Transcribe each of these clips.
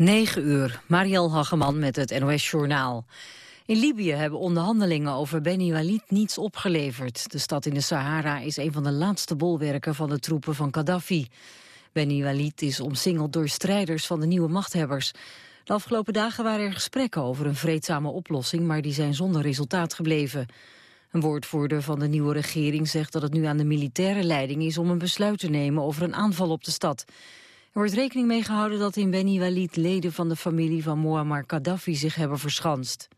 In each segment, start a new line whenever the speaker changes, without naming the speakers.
9 uur, Mariel Hageman met het NOS Journaal. In Libië hebben onderhandelingen over Beni Walid niets opgeleverd. De stad in de Sahara is een van de laatste bolwerken van de troepen van Gaddafi. Beni Walid is omsingeld door strijders van de nieuwe machthebbers. De afgelopen dagen waren er gesprekken over een vreedzame oplossing... maar die zijn zonder resultaat gebleven. Een woordvoerder van de nieuwe regering zegt dat het nu aan de militaire leiding is... om een besluit te nemen over een aanval op de stad. Er wordt rekening mee gehouden dat in Beni Walid leden van de familie van Muammar Gaddafi zich hebben verschanst.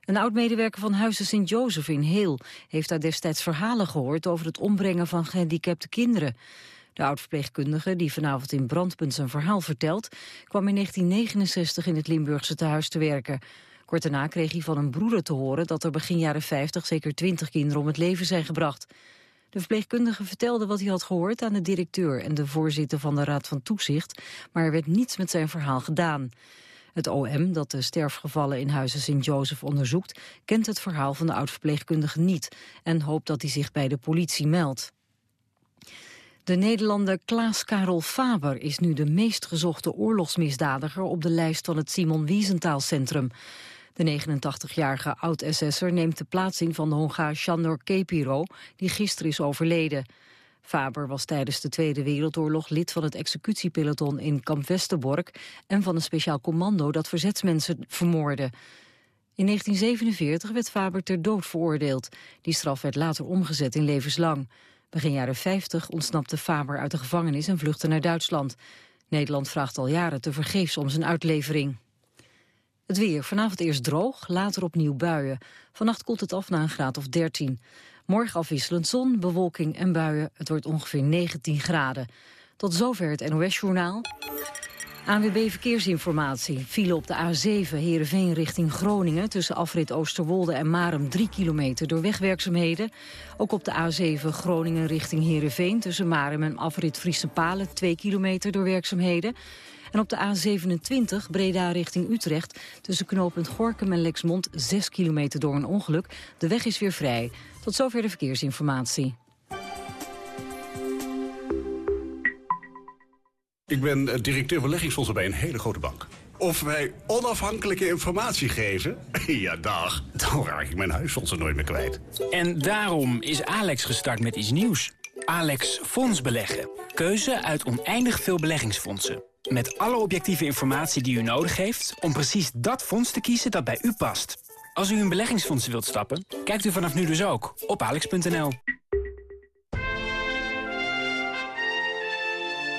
Een oud-medewerker van Huizen Sint-Jozef in Heel heeft daar destijds verhalen gehoord over het ombrengen van gehandicapte kinderen. De oud-verpleegkundige, die vanavond in Brandpunt zijn verhaal vertelt, kwam in 1969 in het Limburgse tehuis te werken. Kort daarna kreeg hij van een broeder te horen dat er begin jaren 50 zeker 20 kinderen om het leven zijn gebracht. De verpleegkundige vertelde wat hij had gehoord aan de directeur en de voorzitter van de Raad van Toezicht, maar er werd niets met zijn verhaal gedaan. Het OM, dat de sterfgevallen in Huizen Sint-Jozef onderzoekt, kent het verhaal van de oud-verpleegkundige niet en hoopt dat hij zich bij de politie meldt. De Nederlander Klaas Karel Faber is nu de meest gezochte oorlogsmisdadiger op de lijst van het Simon Wiesenthal Centrum. De 89-jarige oud-SS'er neemt de plaats in van de Hongaar Sandor Kepiro, die gisteren is overleden. Faber was tijdens de Tweede Wereldoorlog lid van het executiepeloton in Kamp Westerbork en van een speciaal commando dat verzetsmensen vermoordde. In 1947 werd Faber ter dood veroordeeld. Die straf werd later omgezet in levenslang. Begin jaren 50 ontsnapte Faber uit de gevangenis en vluchtte naar Duitsland. Nederland vraagt al jaren te vergeefs om zijn uitlevering. Het weer. Vanavond eerst droog, later opnieuw buien. Vannacht koelt het af naar een graad of 13. Morgen afwisselend zon, bewolking en buien. Het wordt ongeveer 19 graden. Tot zover het NOS-journaal. ANWB Verkeersinformatie. File op de A7 Heerenveen richting Groningen... tussen afrit Oosterwolde en Marum 3 kilometer door wegwerkzaamheden. Ook op de A7 Groningen richting Heerenveen... tussen Marum en afrit Friese Palen 2 kilometer door werkzaamheden. En op de A27 Breda richting Utrecht... tussen knooppunt Gorkum en Lexmond 6 kilometer door een ongeluk. De weg is weer vrij. Tot zover de verkeersinformatie.
Ik ben eh, directeur beleggingsfondsen bij een hele grote bank. Of wij onafhankelijke informatie geven? ja, dag. Dan raak ik mijn huisfondsen nooit meer kwijt.
En daarom is Alex gestart met iets nieuws. Alex Fonds Beleggen. Keuze uit oneindig veel beleggingsfondsen. Met alle objectieve informatie die u nodig heeft... om precies dat fonds te kiezen dat bij u past. Als u in beleggingsfondsen wilt stappen, kijkt u vanaf nu dus ook op alex.nl.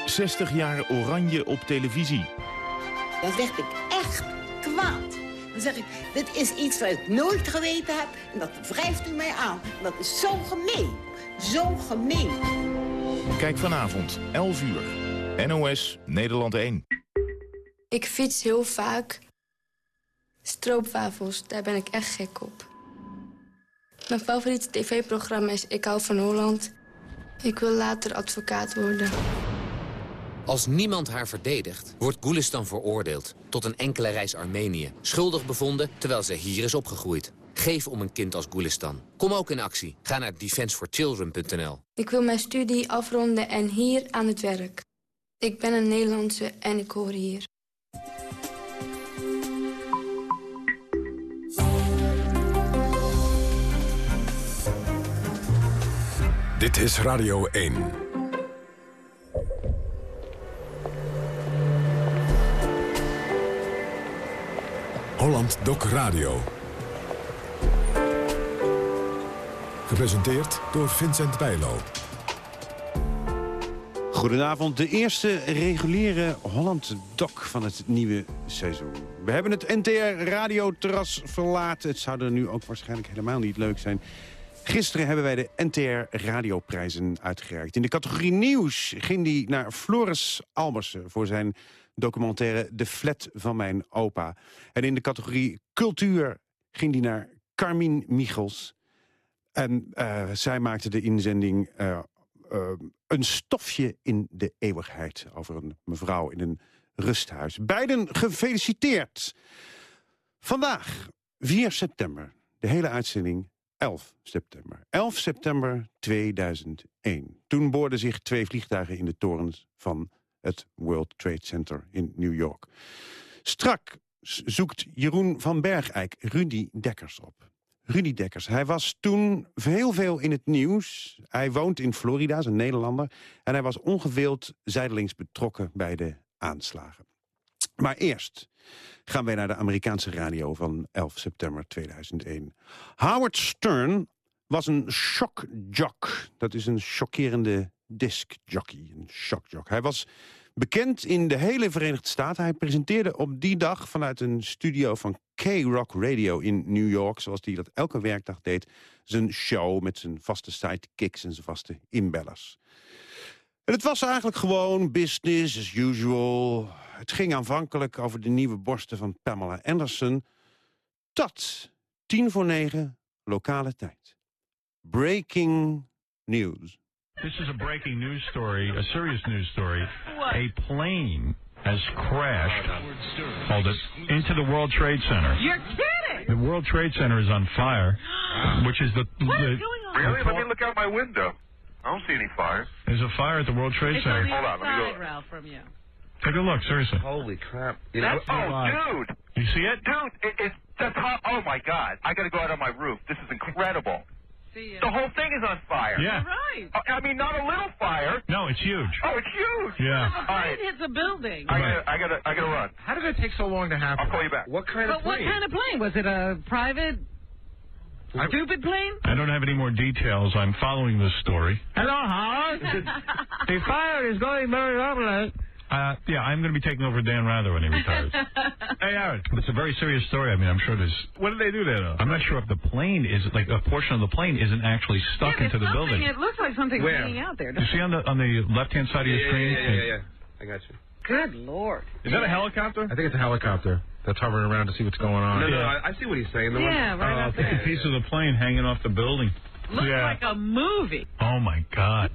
60 jaar oranje op televisie.
Dan zeg ik echt kwaad. Dan zeg ik, dit is iets wat ik nooit geweten heb en dat wrijft u mij aan. Dat is zo gemeen. Zo gemeen.
Kijk vanavond, 11 uur. NOS, Nederland 1.
Ik fiets heel vaak. Stroopwafels, daar ben ik echt gek op. Mijn favoriete tv-programma is Ik hou van Holland. Ik wil later advocaat worden.
Als niemand haar verdedigt, wordt Gulistan veroordeeld tot een enkele reis Armenië. Schuldig bevonden terwijl ze hier is opgegroeid. Geef om een kind als Gulistan. Kom ook in actie. Ga naar defenseforchildren.nl.
Ik wil mijn studie afronden en hier aan het werk. Ik ben een Nederlandse en ik hoor hier.
Dit is Radio 1. Holland Doc Radio. Gepresenteerd door Vincent Bijlo.
Goedenavond, de eerste reguliere Holland Doc van het nieuwe seizoen. We hebben het NTR radioterras verlaten. Het zou er nu ook waarschijnlijk helemaal niet leuk zijn. Gisteren hebben wij de NTR radioprijzen uitgereikt. In de categorie nieuws ging die naar Floris Albersen... voor zijn documentaire De Flat van mijn opa. En in de categorie cultuur ging die naar Carmien Michels. En uh, zij maakte de inzending uh, uh, Een stofje in de eeuwigheid... over een mevrouw in een rusthuis. Beiden gefeliciteerd. Vandaag, 4 september, de hele uitzending 11 september. 11 september 2001. Toen boorden zich twee vliegtuigen in de torens van het World Trade Center in New York. Strak zoekt Jeroen van Bergijk Rudy Dekkers op. Rudy Dekkers, hij was toen heel veel in het nieuws. Hij woont in Florida, is een Nederlander. En hij was ongeveeld zijdelings betrokken bij de aanslagen. Maar eerst gaan wij naar de Amerikaanse radio van 11 september 2001. Howard Stern was een shockjock. Dat is een chockerende discjockey, een shockjock. Hij was bekend in de hele Verenigde Staten. Hij presenteerde op die dag vanuit een studio van K-Rock Radio in New York... zoals hij dat elke werkdag deed, zijn show met zijn vaste sidekicks en zijn vaste inbellers. En het was eigenlijk gewoon business as usual. Het ging aanvankelijk over de nieuwe borsten van Pamela Anderson... tot tien voor negen lokale tijd. Breaking news.
This is a breaking news story, a serious news story. What? A plane has crashed hold it, into the World Trade Center.
You're kidding!
The World Trade Center is on fire, which is the.
What
the
is going on?
Really? Let me look out my window. I don't see any fire.
There's a fire at the World Trade
It's
Center.
on the
Hold on, let me go.
Ralph, from you.
Take a look, seriously.
Holy crap. You
know-
oh, dude.
You see it?
Dude, it, it's that's hot. Oh, my God. I got to go out on my roof. This is incredible.
See ya.
The whole thing is on fire.
Yeah.
Right.
I I mean, not a little fire.
No, it's huge.
Oh, it's huge.
Yeah.
A
All
hits a building.
I gotta, I gotta, I gotta run.
How did it take so long to happen?
I'll call you back.
What kind
But
of
what
plane?
kind of plane? Was it a private,
I-
stupid plane?
I don't have any more details. I'm following this story.
Hello, Howard. the fire is going very rapidly.
Uh, yeah, I'm going to be taking over Dan Rather when he retires. hey, Aaron, it's a very serious story. I mean, I'm sure there's. What did they do there? Though? I'm not sure if the plane is like a portion of the plane isn't actually stuck
Yeah,
into the building.
something- It looks like something's
Where?
hanging out there.
You see on the on the left hand side of your screen? Yeah, yeah, yeah.
I got you.
Good lord.
Is that a helicopter? I think it's a helicopter that's hovering around to see what's going on.
No, no,
I, see what he's saying. The
Yeah, right
Uh,
up
it's a piece of the plane hanging off the building.
Looks
yeah.
like a movie.
Oh my God.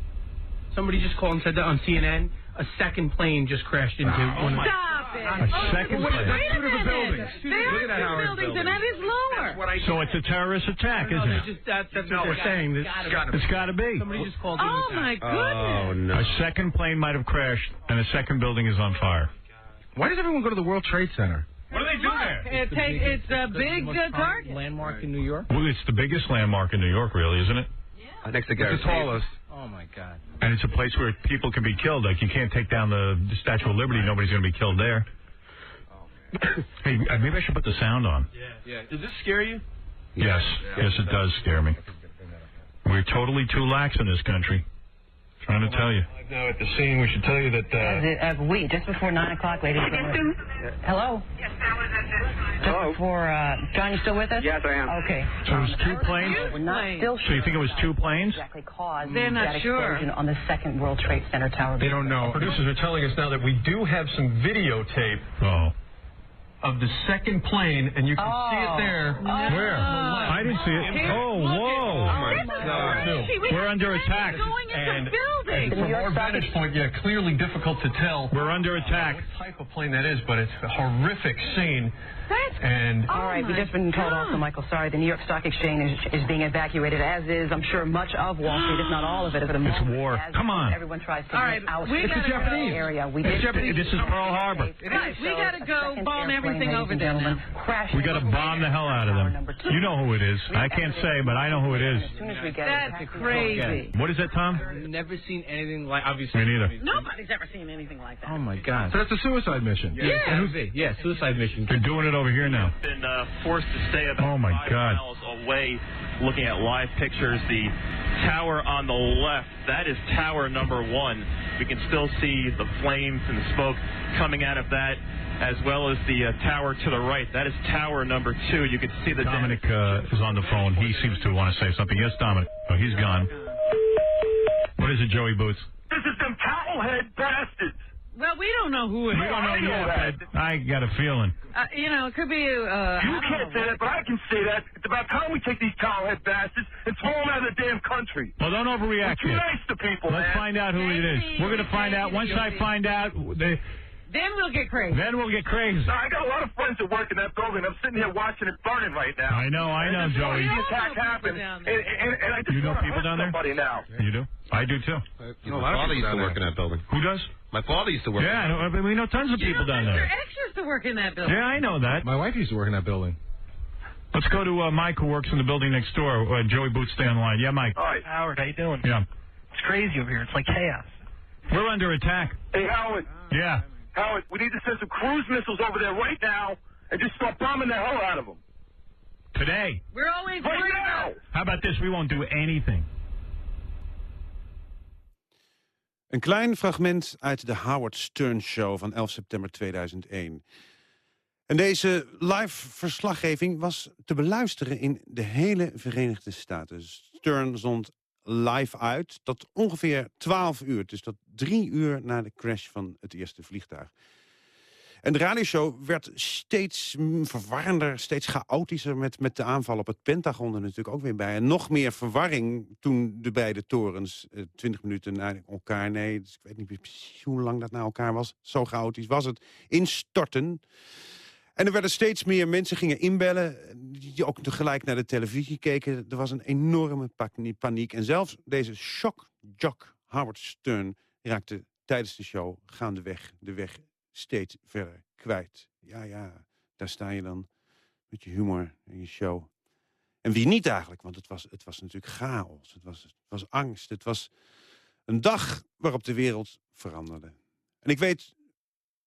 Somebody just called and said that on CNN. A second plane just crashed into one of my.
Stop it.
A second
wait,
plane.
Wait a minute.
buildings. Two
There are
look at that
two buildings, and that is lower.
So it's a terrorist attack,
No,
isn't
they're
it?
just, that, that's
No,
what they're
it's
saying. This,
gotta be.
It's got to be.
somebody just called.
Oh my goodness.
Oh no.
A second plane might have crashed, and a second building is on fire.
Why does everyone go to the World Trade Center?
What do they do
It take, it's a big
most
uh,
prominent
target.
landmark in New York.
Well, it's the biggest landmark in New York, really, isn't it?
Next to It's the tallest.
Oh my God.
And it's a place where people can be killed. Like you can't take down the Statue of Liberty; nobody's going to be killed there. hey, uh, maybe I should put the sound on.
Yeah. Does this scare you?
Yes, yes, it does scare me. We're totally too lax in this country. Trying to tell you.
Now at the scene, we should tell you that.
As, as we, just before 9 o'clock, ladies and gentlemen. Hello? Just before, uh, John, you still with us?
Yes, I am.
Okay.
So it was two planes.
We're not still
So you think it was two planes?
exactly caused
They're not
that
sure.
explosion on the second World Trade Center tower.
They don't know. Producers are telling us now that we do have some videotape
Oh.
Of the second plane, and you can see it oh. there.
Where? I didn't see it.
Here,
Oh, whoa.
Oh, this is crazy. We
We're under attack.
Going into
And-
buildings.
From our
Stock
vantage point, yeah, clearly difficult to tell
We're under attack.
what type of plane that is, but it's a horrific scene.
That's
And
All right, we've oh just been told
God.
also, Michael, sorry, the New York Stock Exchange is, is being evacuated, as is, I'm sure, much of Wall Street, if not all of it. At the
It's war.
as
Come on.
Everyone tries to
All
get out
we
of
gotta
the
go.
area. We
It's Japanese. This is Pearl Harbor.
Guys, we gotta go bomb everything over
and
there
gentlemen,
now.
We got to bomb the hell out of them. You know who it is. I can't say, but I know who it is.
As soon as we get
That's
it,
crazy.
What is that, Tom?
I've never seen anything like. Obviously.
Me neither.
Nobody's ever seen anything like that.
Oh my God.
so that's a suicide mission.
Yeah. And who's it? Yeah, suicide mission.
They're doing it over here now.
been uh, forced to stay about
Oh, my
five
God.
miles away looking at live pictures. The tower on the left, that is tower number one. We can still see the flames and the smoke coming out of that, as well as the uh, tower to the right. That is tower number two. You can see the
Dominic uh, is on the phone. He seems to want to say something. Yes, Dominic. Oh, he's gone. What is it, Joey Boots?
This is them towelhead bastards.
Well, we don't know who it is.
We don't know yet, but I got a feeling.
Uh, you know, it could be. Uh,
You can't
know.
say that, but I can say that. It's about time we take these towelhead bastards and throw them out of the damn country.
Well, don't overreact
We're too nice to people,
Let's
man.
find out who it is. We're going to find out. Once I find out, they,
Then we'll get crazy.
Then we'll get crazy.
Now, I got a lot of friends that work in that building. I'm sitting here watching it burning right now.
I know, I know, Joey.
watching The attack happen, and, and, and I just
You know
wanna
people down there?
somebody now.
You do? I do too.
You know, my father used to work in that building.
Who does?
My father used to work.
Yeah, I know, I mean, we know tons of people down
Mr.
there.
X used to work in that building.
Yeah, I know that.
My wife used to work in that building.
Let's go to uh, Mike, who works in the building next door. Uh, Joey Boots, stay on the line. Yeah, Mike.
Hi,
Howard, how you doing?
Yeah.
It's crazy over here. It's like chaos.
We're under attack.
Hey, Howard.
Yeah.
Howard, we need to send some cruise missiles over there right now and just start bombing the hell out of them.
Today.
We're always
Right
worried
now.
about
How about this? We won't do anything.
Een klein fragment uit de Howard Stern Show van 11 september 2001. En deze live verslaggeving was te beluisteren in de hele Verenigde Staten. Stern zond live uit tot ongeveer 12 uur. Dus dat drie uur na de crash van het eerste vliegtuig. En de radioshow werd steeds verwarrender, steeds chaotischer... Met, met de aanval op het Pentagon er natuurlijk ook weer bij. En nog meer verwarring toen de beide torens... eh, twintig minuten na elkaar, nee, dus ik weet niet precies hoe lang dat na elkaar was. Zo chaotisch was het. Instorten. En er werden steeds meer mensen gingen inbellen... die ook tegelijk naar de televisie keken. Er was een enorme pa- paniek. En zelfs deze shock jock Howard Stern raakte tijdens de show gaandeweg de weg steeds verder kwijt. Ja, ja, daar sta je dan met je humor en je show. En wie niet eigenlijk, want het was, het was natuurlijk chaos. Het was, het was angst. Het was een dag waarop de wereld veranderde. En ik weet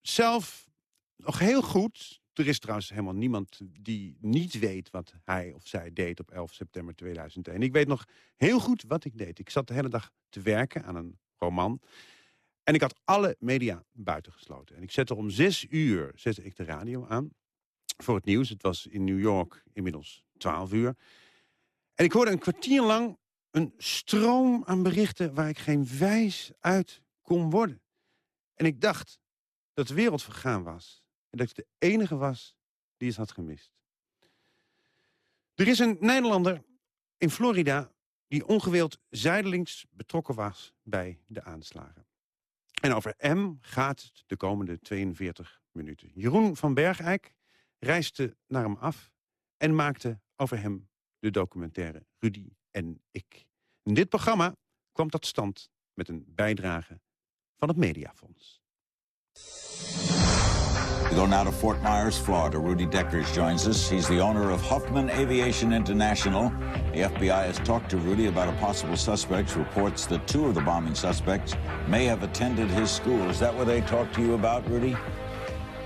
zelf nog heel goed... Er is trouwens helemaal niemand die niet weet wat hij of zij deed op 11 september 2001. Ik weet nog heel goed wat ik deed. Ik zat de hele dag te werken aan een roman. En ik had alle media buitengesloten. En ik zette om zes uur zette ik de radio aan voor het nieuws. Het was in New York inmiddels 12 uur. En ik hoorde een kwartier lang een stroom aan berichten... waar ik geen wijs uit kon worden. En ik dacht dat de wereld vergaan was. En dat ik de enige was die het had gemist. Er is een Nederlander in Florida die ongewild zijdelings betrokken was bij de aanslagen. En over hem gaat het de komende 42 minuten. Jeroen van Bergijk reisde naar hem af en maakte over hem de documentaire Rudy en ik. En dit programma kwam tot stand met een bijdrage van het Mediafonds.
We go now to Fort Myers, Florida. Rudy Deckers joins us. He's the owner of Huffman Aviation International. The FBI has talked to Rudy about a possible suspect. Reports that two of the bombing suspects may have attended his school. Is that what they talked to you about, Rudy?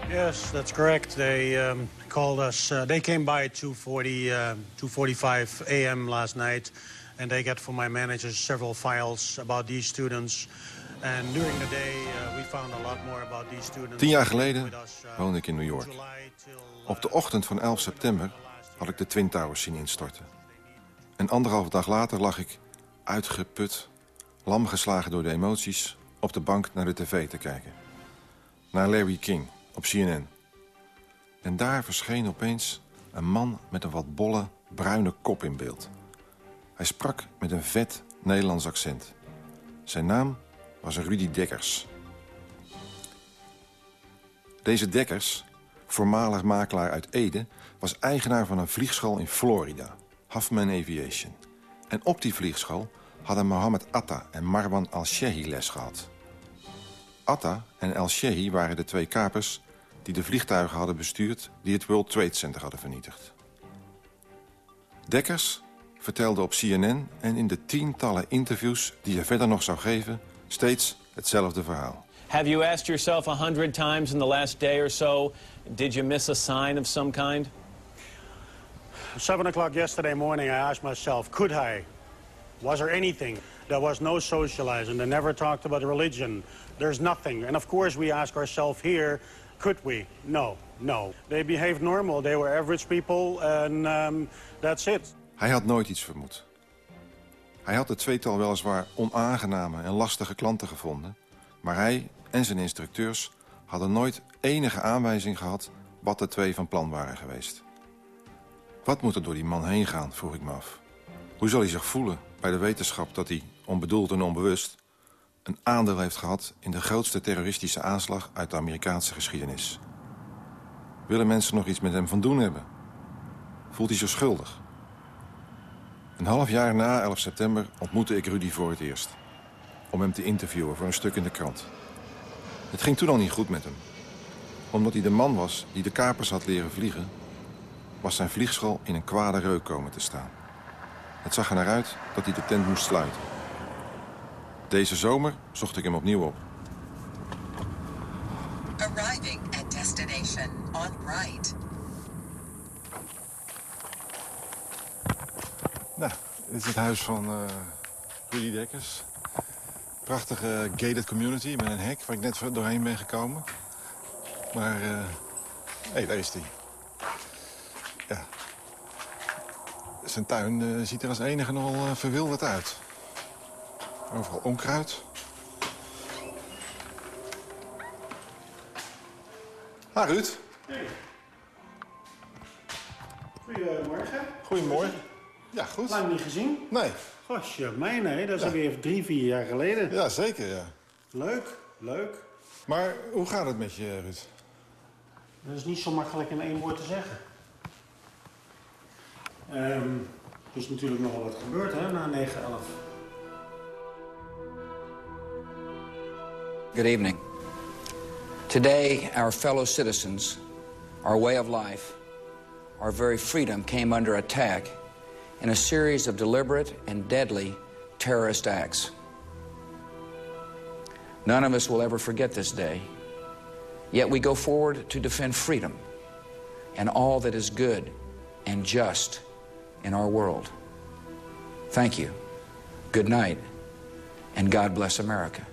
Yes, that's correct. They um, called us. Uh, they came by at 2:40, uh, 2:45 a.m. last night, and they got from my managers several files about these students. Uh.
Tien jaar geleden woonde ik in New York. Op de ochtend van 11 september had ik de Twin Towers zien instorten. En anderhalve dag later lag ik, uitgeput, lam geslagen door de emoties... op de bank naar de tv te kijken. Naar Larry King op CNN. En daar verscheen opeens een man met een wat bolle, bruine kop in beeld. Hij sprak met een vet Nederlands accent. Zijn naam was Rudy Dekkers. Deze Dekkers, voormalig makelaar uit Ede... was eigenaar van een vliegschool in Florida, Huffman Aviation. En op die vliegschool hadden Mohammed Atta en Marwan al-Shehi les gehad. Atta en al-Shehi waren de twee kapers die de vliegtuigen hadden bestuurd... die het World Trade Center hadden vernietigd. Dekkers vertelde op CNN en in de tientallen interviews... die hij verder nog zou geven, steeds hetzelfde verhaal.
Have you asked yourself a hundred times in the last day or so, did you miss a sign of some kind?
Seven o'clock yesterday morning, I asked myself, could I? Was there anything? There was no socializing. They never talked about religion. There's nothing. And of course, we ask ourselves here, could we? No, no. They behaved normal. They were average people, and um, that's it.
Hij had nooit iets vermoed. Hij had het tweetal weliswaar onaangename en lastige klanten gevonden... maar hij en zijn instructeurs hadden nooit enige aanwijzing gehad... wat de twee van plan waren geweest. Wat moet er door die man heen gaan, vroeg ik me af. Hoe zal hij zich voelen bij de wetenschap dat hij, onbedoeld en onbewust... een aandeel heeft gehad... in de grootste terroristische aanslag uit de Amerikaanse geschiedenis. Willen mensen nog iets met hem van doen hebben? Voelt hij zich schuldig? Een half jaar na 11 september ontmoette ik Rudy voor het eerst. Om hem te interviewen voor een stuk in de krant. Het ging toen al niet goed met hem. Omdat hij de man was die de kapers had leren vliegen... was zijn vliegschool in een kwade reuk komen te staan. Het zag er naar uit dat hij de tent moest sluiten. Deze zomer zocht ik hem opnieuw op.
Arriving at destination on right.
Nou, dit is het huis van uh, Rudy Dekkers. Prachtige gated community met een hek waar ik net doorheen ben gekomen. Maar, hé, uh, hey, daar is hij. Ja. Zijn tuin uh, ziet er als enige nogal verwilderd uit. Overal onkruid. Ha, Ruud.
Hey. Goedemorgen.
Goedemorgen. Ja, goed.
Lang niet gezien?
Nee.
Gosje, mij nee. Dat is ja. alweer drie, vier jaar geleden.
Ja, zeker, ja.
Leuk, leuk.
Maar hoe gaat het met je, Ruud?
Dat is niet zo makkelijk in één woord te zeggen. Um, er is natuurlijk nogal wat gebeurd, hè, na 9-11.
Good evening. Today, our fellow citizens, our way of life, our very freedom came under attack in a series of deliberate and deadly terrorist acts. None of us will ever forget this day, yet we go forward to defend freedom and all that is good and just in our world. Thank you. Good night, and God bless America.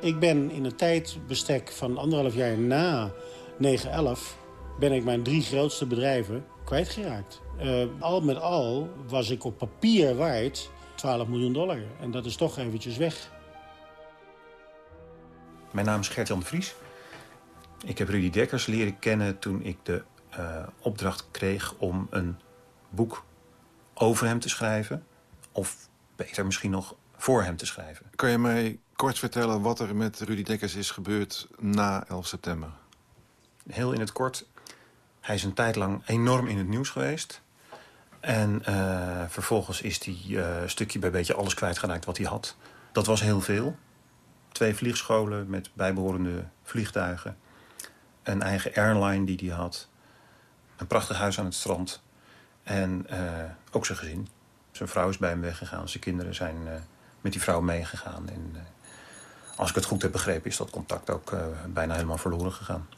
Ik ben in het tijdbestek van anderhalf jaar na 9-11... ben ik mijn drie grootste bedrijven kwijtgeraakt. Uh, al met al was ik op papier waard 12 miljoen dollar. En dat is toch eventjes weg.
Mijn naam is Gert-Jan de Vries. Ik heb Rudy Dekkers leren kennen toen ik de uh, opdracht kreeg... om een boek over hem te schrijven. Of beter misschien nog voor hem te schrijven.
Kan je mij kort vertellen wat er met Rudy Dekkers is gebeurd na 11 september?
Heel in het kort. Hij is een tijd lang enorm in het nieuws geweest. En uh, vervolgens is hij uh, stukje bij beetje alles kwijtgeraakt wat hij had. Dat was heel veel. Twee vliegscholen met bijbehorende vliegtuigen. Een eigen airline die hij had. Een prachtig huis aan het strand. En uh, ook zijn gezin. Zijn vrouw is bij hem weggegaan. Zijn kinderen zijn met die vrouw meegegaan. En als ik het goed heb begrepen is dat contact ook bijna helemaal verloren gegaan.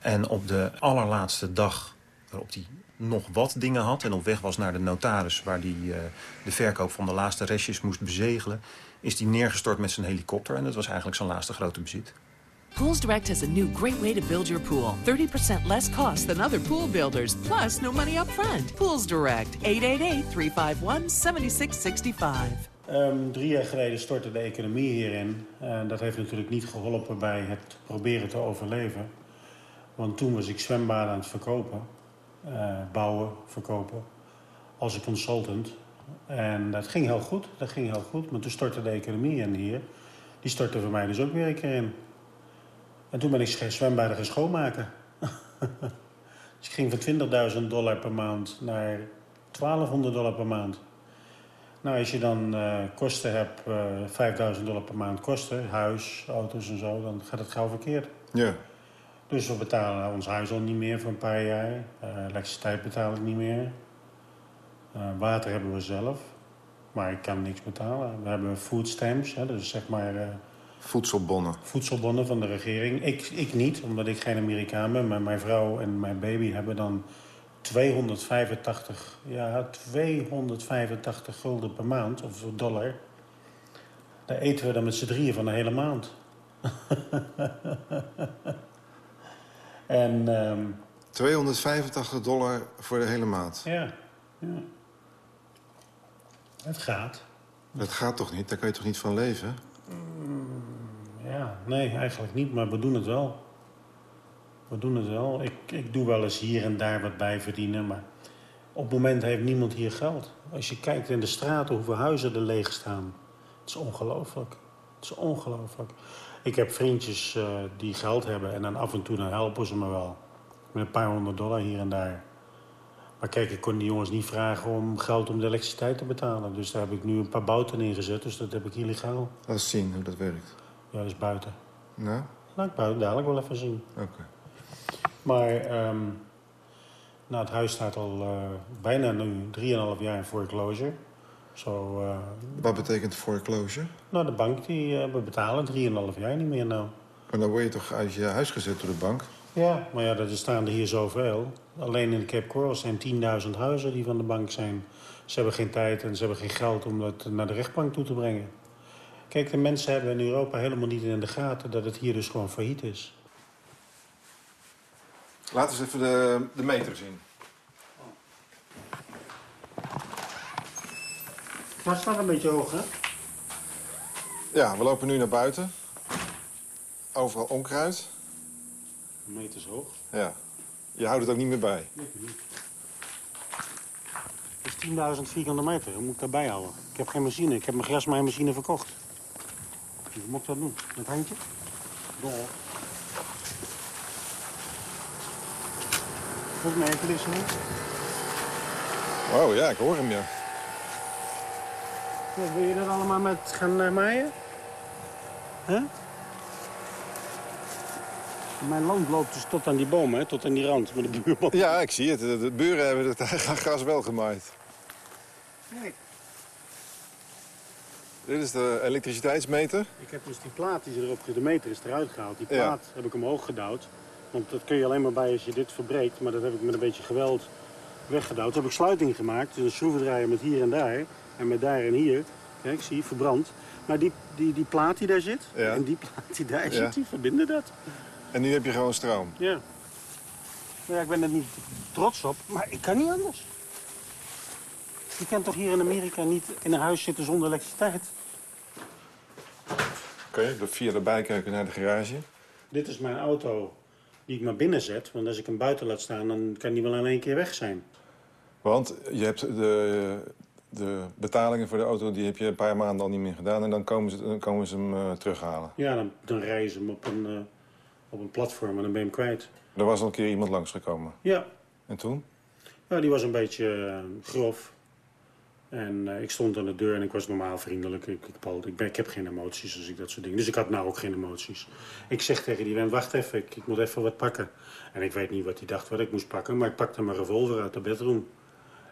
En op de allerlaatste dag waarop hij nog wat dingen had... en op weg was naar de notaris waar hij uh, de verkoop van de laatste restjes moest bezegelen... is hij neergestort met zijn helikopter en dat was eigenlijk zijn laatste grote bezit.
Pools Direct has a new great way to build your pool. 30% less cost than other pool builders, plus no money up front. Pools Direct, 888-351-7665.
Um, drie jaar geleden stortte de economie hierin. En dat heeft natuurlijk niet geholpen bij het proberen te overleven. Want toen was ik zwembaden aan het verkopen. Uh, bouwen, verkopen. Als een consultant. En dat ging heel goed. Dat ging heel goed. Maar toen stortte de economie in hier. Die stortte voor mij dus ook weer een keer in. En toen ben ik zwembaden gaan schoonmaken. dus ik ging van 20.000 dollar per maand naar 1200 dollar per maand. Nou, als je dan uh, kosten hebt, uh, 5.000 dollar per maand kosten, huis, auto's en zo, dan gaat het gauw verkeerd.
Ja.
Dus we betalen ons huis al niet meer voor een paar jaar. Uh, elektriciteit betaal ik niet meer. Uh, water hebben we zelf. Maar ik kan niks betalen. We hebben food stamps, hè, dus zeg maar... Uh,
voedselbonnen.
Voedselbonnen van de regering. Ik, ik niet, omdat ik geen Amerikaan ben. Maar mijn vrouw en mijn baby hebben dan 285, ja, 285 gulden per maand, of dollar. Daar eten we dan met z'n drieën van de hele maand. En, um...
285 dollar voor de hele maand?
Ja, ja. Het gaat.
Het gaat toch niet? Daar kan je toch niet van leven?
Mm, ja, nee, eigenlijk niet, maar we doen het wel. We doen het wel. Ik, ik doe wel eens hier en daar wat bij verdienen, maar op het moment heeft niemand hier geld. Als je kijkt in de straten hoeveel huizen er leeg staan. Het is ongelooflijk. Het is ongelooflijk. Ik heb vriendjes eh, die geld hebben en dan af en toe dan helpen ze me wel. Met een paar honderd dollar hier en daar. Maar kijk, ik kon die jongens niet vragen om geld om de elektriciteit te betalen. Dus daar heb ik nu een paar bouten ingezet, dus dat heb ik illegaal.
Laat eens zien hoe dat werkt.
Ja, dat is buiten.
Nou?
Laat ik buiten dadelijk wel even zien.
Oké.
Maar ehm, nou, het huis staat al eh, bijna nu 3,5 jaar in foreclosure. Zo, eh,
Wat betekent foreclosure?
nou, de bank die eh, we betalen 3,5 jaar niet meer nou.
Maar dan word je toch uit je huis gezet door de bank?
Ja, maar ja, er staan er hier zoveel. Alleen in Cape Coral zijn 10.000 huizen die van de bank zijn. Ze hebben geen tijd en ze hebben geen geld om dat naar de rechtbank toe te brengen. Kijk, de mensen hebben in Europa helemaal niet in de gaten dat het hier dus gewoon failliet is.
Laat eens even de, de meter zien.
Maar het staat een beetje hoog, hè?
Ja, we lopen nu naar buiten. Overal onkruid.
Een meter is hoog.
Ja. Je houdt het ook niet meer bij.
Dat is 10.000 vierkante meter. Hoe moet ik daarbij houden? Ik heb geen machine. Ik heb mijn grasmaaimachine verkocht. Hoe moet ik dat doen? Met handje? Dol. Volgens mij even deze niet.
Oh ja, ik hoor hem, ja.
Wil je dat allemaal met gaan eh, maaien? Hè? Mijn land loopt dus tot aan die bomen, hè? tot aan die rand met de buurman.
Ja, ik zie het. De, buren hebben het gras wel gemaaid.
Kijk,
Dit is de elektriciteitsmeter.
ik heb dus die plaat die ze erop, de meter is eruit gehaald. Die
Ja.
plaat heb ik omhoog gedouwd. Want dat kun je alleen maar bij als je dit verbreekt. Maar dat heb ik met een beetje geweld weggedouwd. Toen heb ik sluiting gemaakt. Dus een schroevendraaier met hier en daar. En met daar en hier. Kijk, zie je, verbrand. Maar die, die, die plaat die daar zit.
Ja.
En die plaat die daar
Ja.
zit, die verbinden dat.
En nu heb je gewoon stroom.
Ja. Maar ja, ik ben er niet trots op. Maar ik kan niet anders. Je kan toch hier in Amerika niet in een huis zitten zonder elektriciteit?
Oké, via de bijkeuken naar de garage.
Dit is mijn auto die ik maar binnen zet. Want als ik hem buiten laat staan, dan kan die wel in één keer weg zijn.
Want je hebt de, de betalingen voor de auto die heb je een paar maanden al niet meer gedaan. En dan komen ze, dan komen ze hem eh, terughalen.
Ja, dan, dan rijden ze hem op een, eh, op een platform en dan ben je hem kwijt.
Er was al een keer iemand langsgekomen.
Ja,
En toen?
ja die was een beetje eh, grof. En ik stond aan de deur en ik was normaal vriendelijk. Ik, ik, ik, ben, ik heb geen emoties als ik dat soort dingen. Dus ik had nou ook geen emoties. Ik zeg tegen die vent, wacht even, ik, ik moet even wat pakken. En ik weet niet wat hij dacht wat ik moest pakken, maar ik pakte mijn revolver uit de bedroom.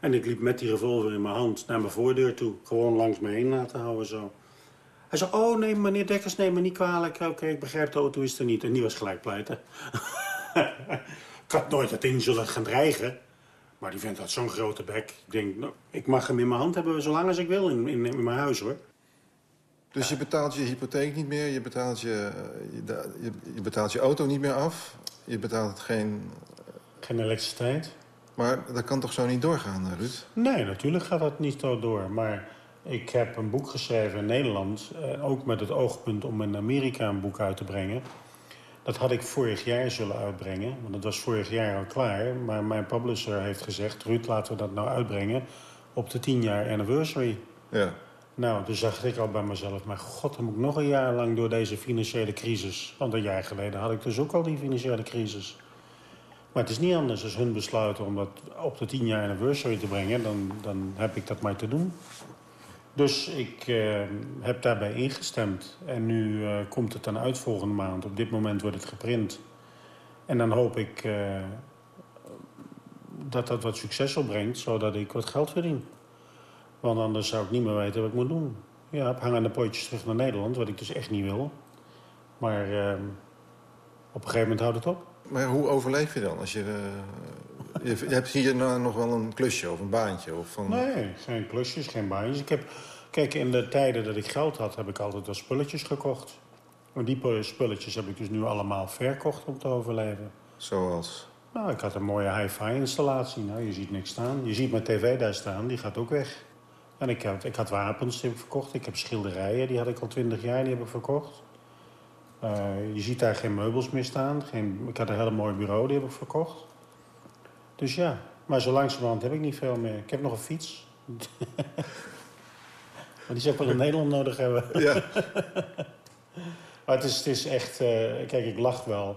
En ik liep met die revolver in mijn hand naar mijn voordeur toe. Gewoon langs me heen laten houden zo. Hij zei, oh nee, meneer Dekkers, neem me niet kwalijk. Oké, ik begrijp, de auto is er niet. En die was gelijk pleiten. ik had nooit het ding zullen gaan dreigen. Maar die vent had zo'n grote bek. Ik denk, nou, ik mag hem in mijn hand hebben zolang als ik wil in, in, in mijn huis, hoor.
Dus je betaalt je hypotheek niet meer, je betaalt je, je, je betaalt je auto niet meer af. Je betaalt geen...
Geen elektriciteit.
Maar dat kan toch zo niet doorgaan, eh, Ruud?
Nee, natuurlijk gaat dat niet zo door. Maar ik heb een boek geschreven in Nederland. eh, ook met het oogpunt om in Amerika een boek uit te brengen. Dat had ik vorig jaar zullen uitbrengen. Want dat was vorig jaar al klaar. Maar mijn publisher heeft gezegd... Ruud, laten we dat nou uitbrengen op de 10 jaar anniversary.
Ja.
Nou, dus dacht ik al bij mezelf... maar god, dan moet ik nog een jaar lang door deze financiële crisis. Want een jaar geleden had ik dus ook al die financiële crisis. Maar het is niet anders. Als hun besluiten om dat op de 10 jaar anniversary te brengen... dan, dan heb ik dat maar te doen. Dus ik eh, heb daarbij ingestemd. En nu eh, komt het dan uit volgende maand. Op dit moment wordt het geprint. En dan hoop ik eh, dat dat wat succes opbrengt... zodat ik wat geld verdien. Want anders zou ik niet meer weten wat ik moet doen. Ja, op hangende pootjes terug naar Nederland, wat ik dus echt niet wil. Maar op een gegeven moment houdt het op.
Maar hoe overleef je dan? Als je, eh, je, je hebt hier nog wel een klusje of een baantje? Of van...
Nee, geen klusjes, geen baantjes. Ik heb, kijk, in de tijden dat ik geld had, heb ik altijd wel spulletjes gekocht. En die spulletjes heb ik dus nu allemaal verkocht om te overleven.
Zoals?
Nou, ik had een mooie hi-fi installatie. Nou, je ziet niks staan. Je ziet mijn tv daar staan, die gaat ook weg. En ik had, ik had wapens, die heb ik verkocht. Ik heb schilderijen, die had ik al twintig jaar, die heb ik verkocht. Eh, je ziet daar geen meubels meer staan. Geen, ik had een hele mooi bureau, die heb ik verkocht. Dus ja, maar zo langzamerhand heb ik niet veel meer. Ik heb nog een fiets. Maar die zou ik wel in Nederland nodig hebben.
Ja.
maar het is, het is echt... eh, kijk, ik lach wel.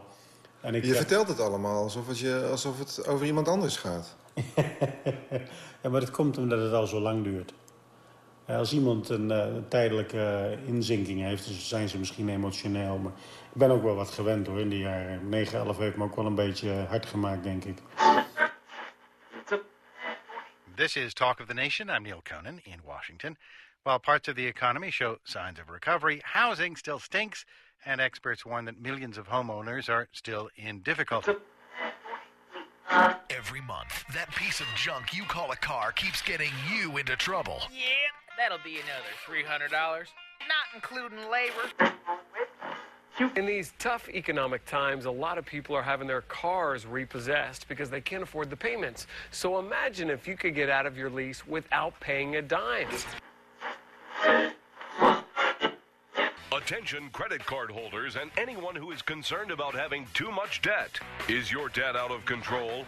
En ik
Je vertelt het allemaal alsof het, je, alsof het over iemand anders gaat.
ja, maar dat komt omdat het al zo lang duurt. Ja, als iemand een, eh, een tijdelijke eh, inzinking heeft, dan zijn ze misschien emotioneel. Maar ik ben ook wel wat gewend hoor in die jaren. 9, 11 heeft me ook wel een beetje hard gemaakt, denk ik.
This is Talk of the Nation. I'm Neil Conan in Washington. While parts of the economy show signs of recovery, housing still stinks, and experts warn that millions of homeowners are still in difficulty.
Every month, that piece of junk you call a car keeps getting you into trouble.
Yeah, that'll be another $300, not including labor.
In these tough economic times, a lot of people are having their cars repossessed because they can't afford the payments. So imagine if you could get out of your lease without paying a dime.
Attention credit card holders and anyone who is concerned about having too much debt. Is your debt out of control?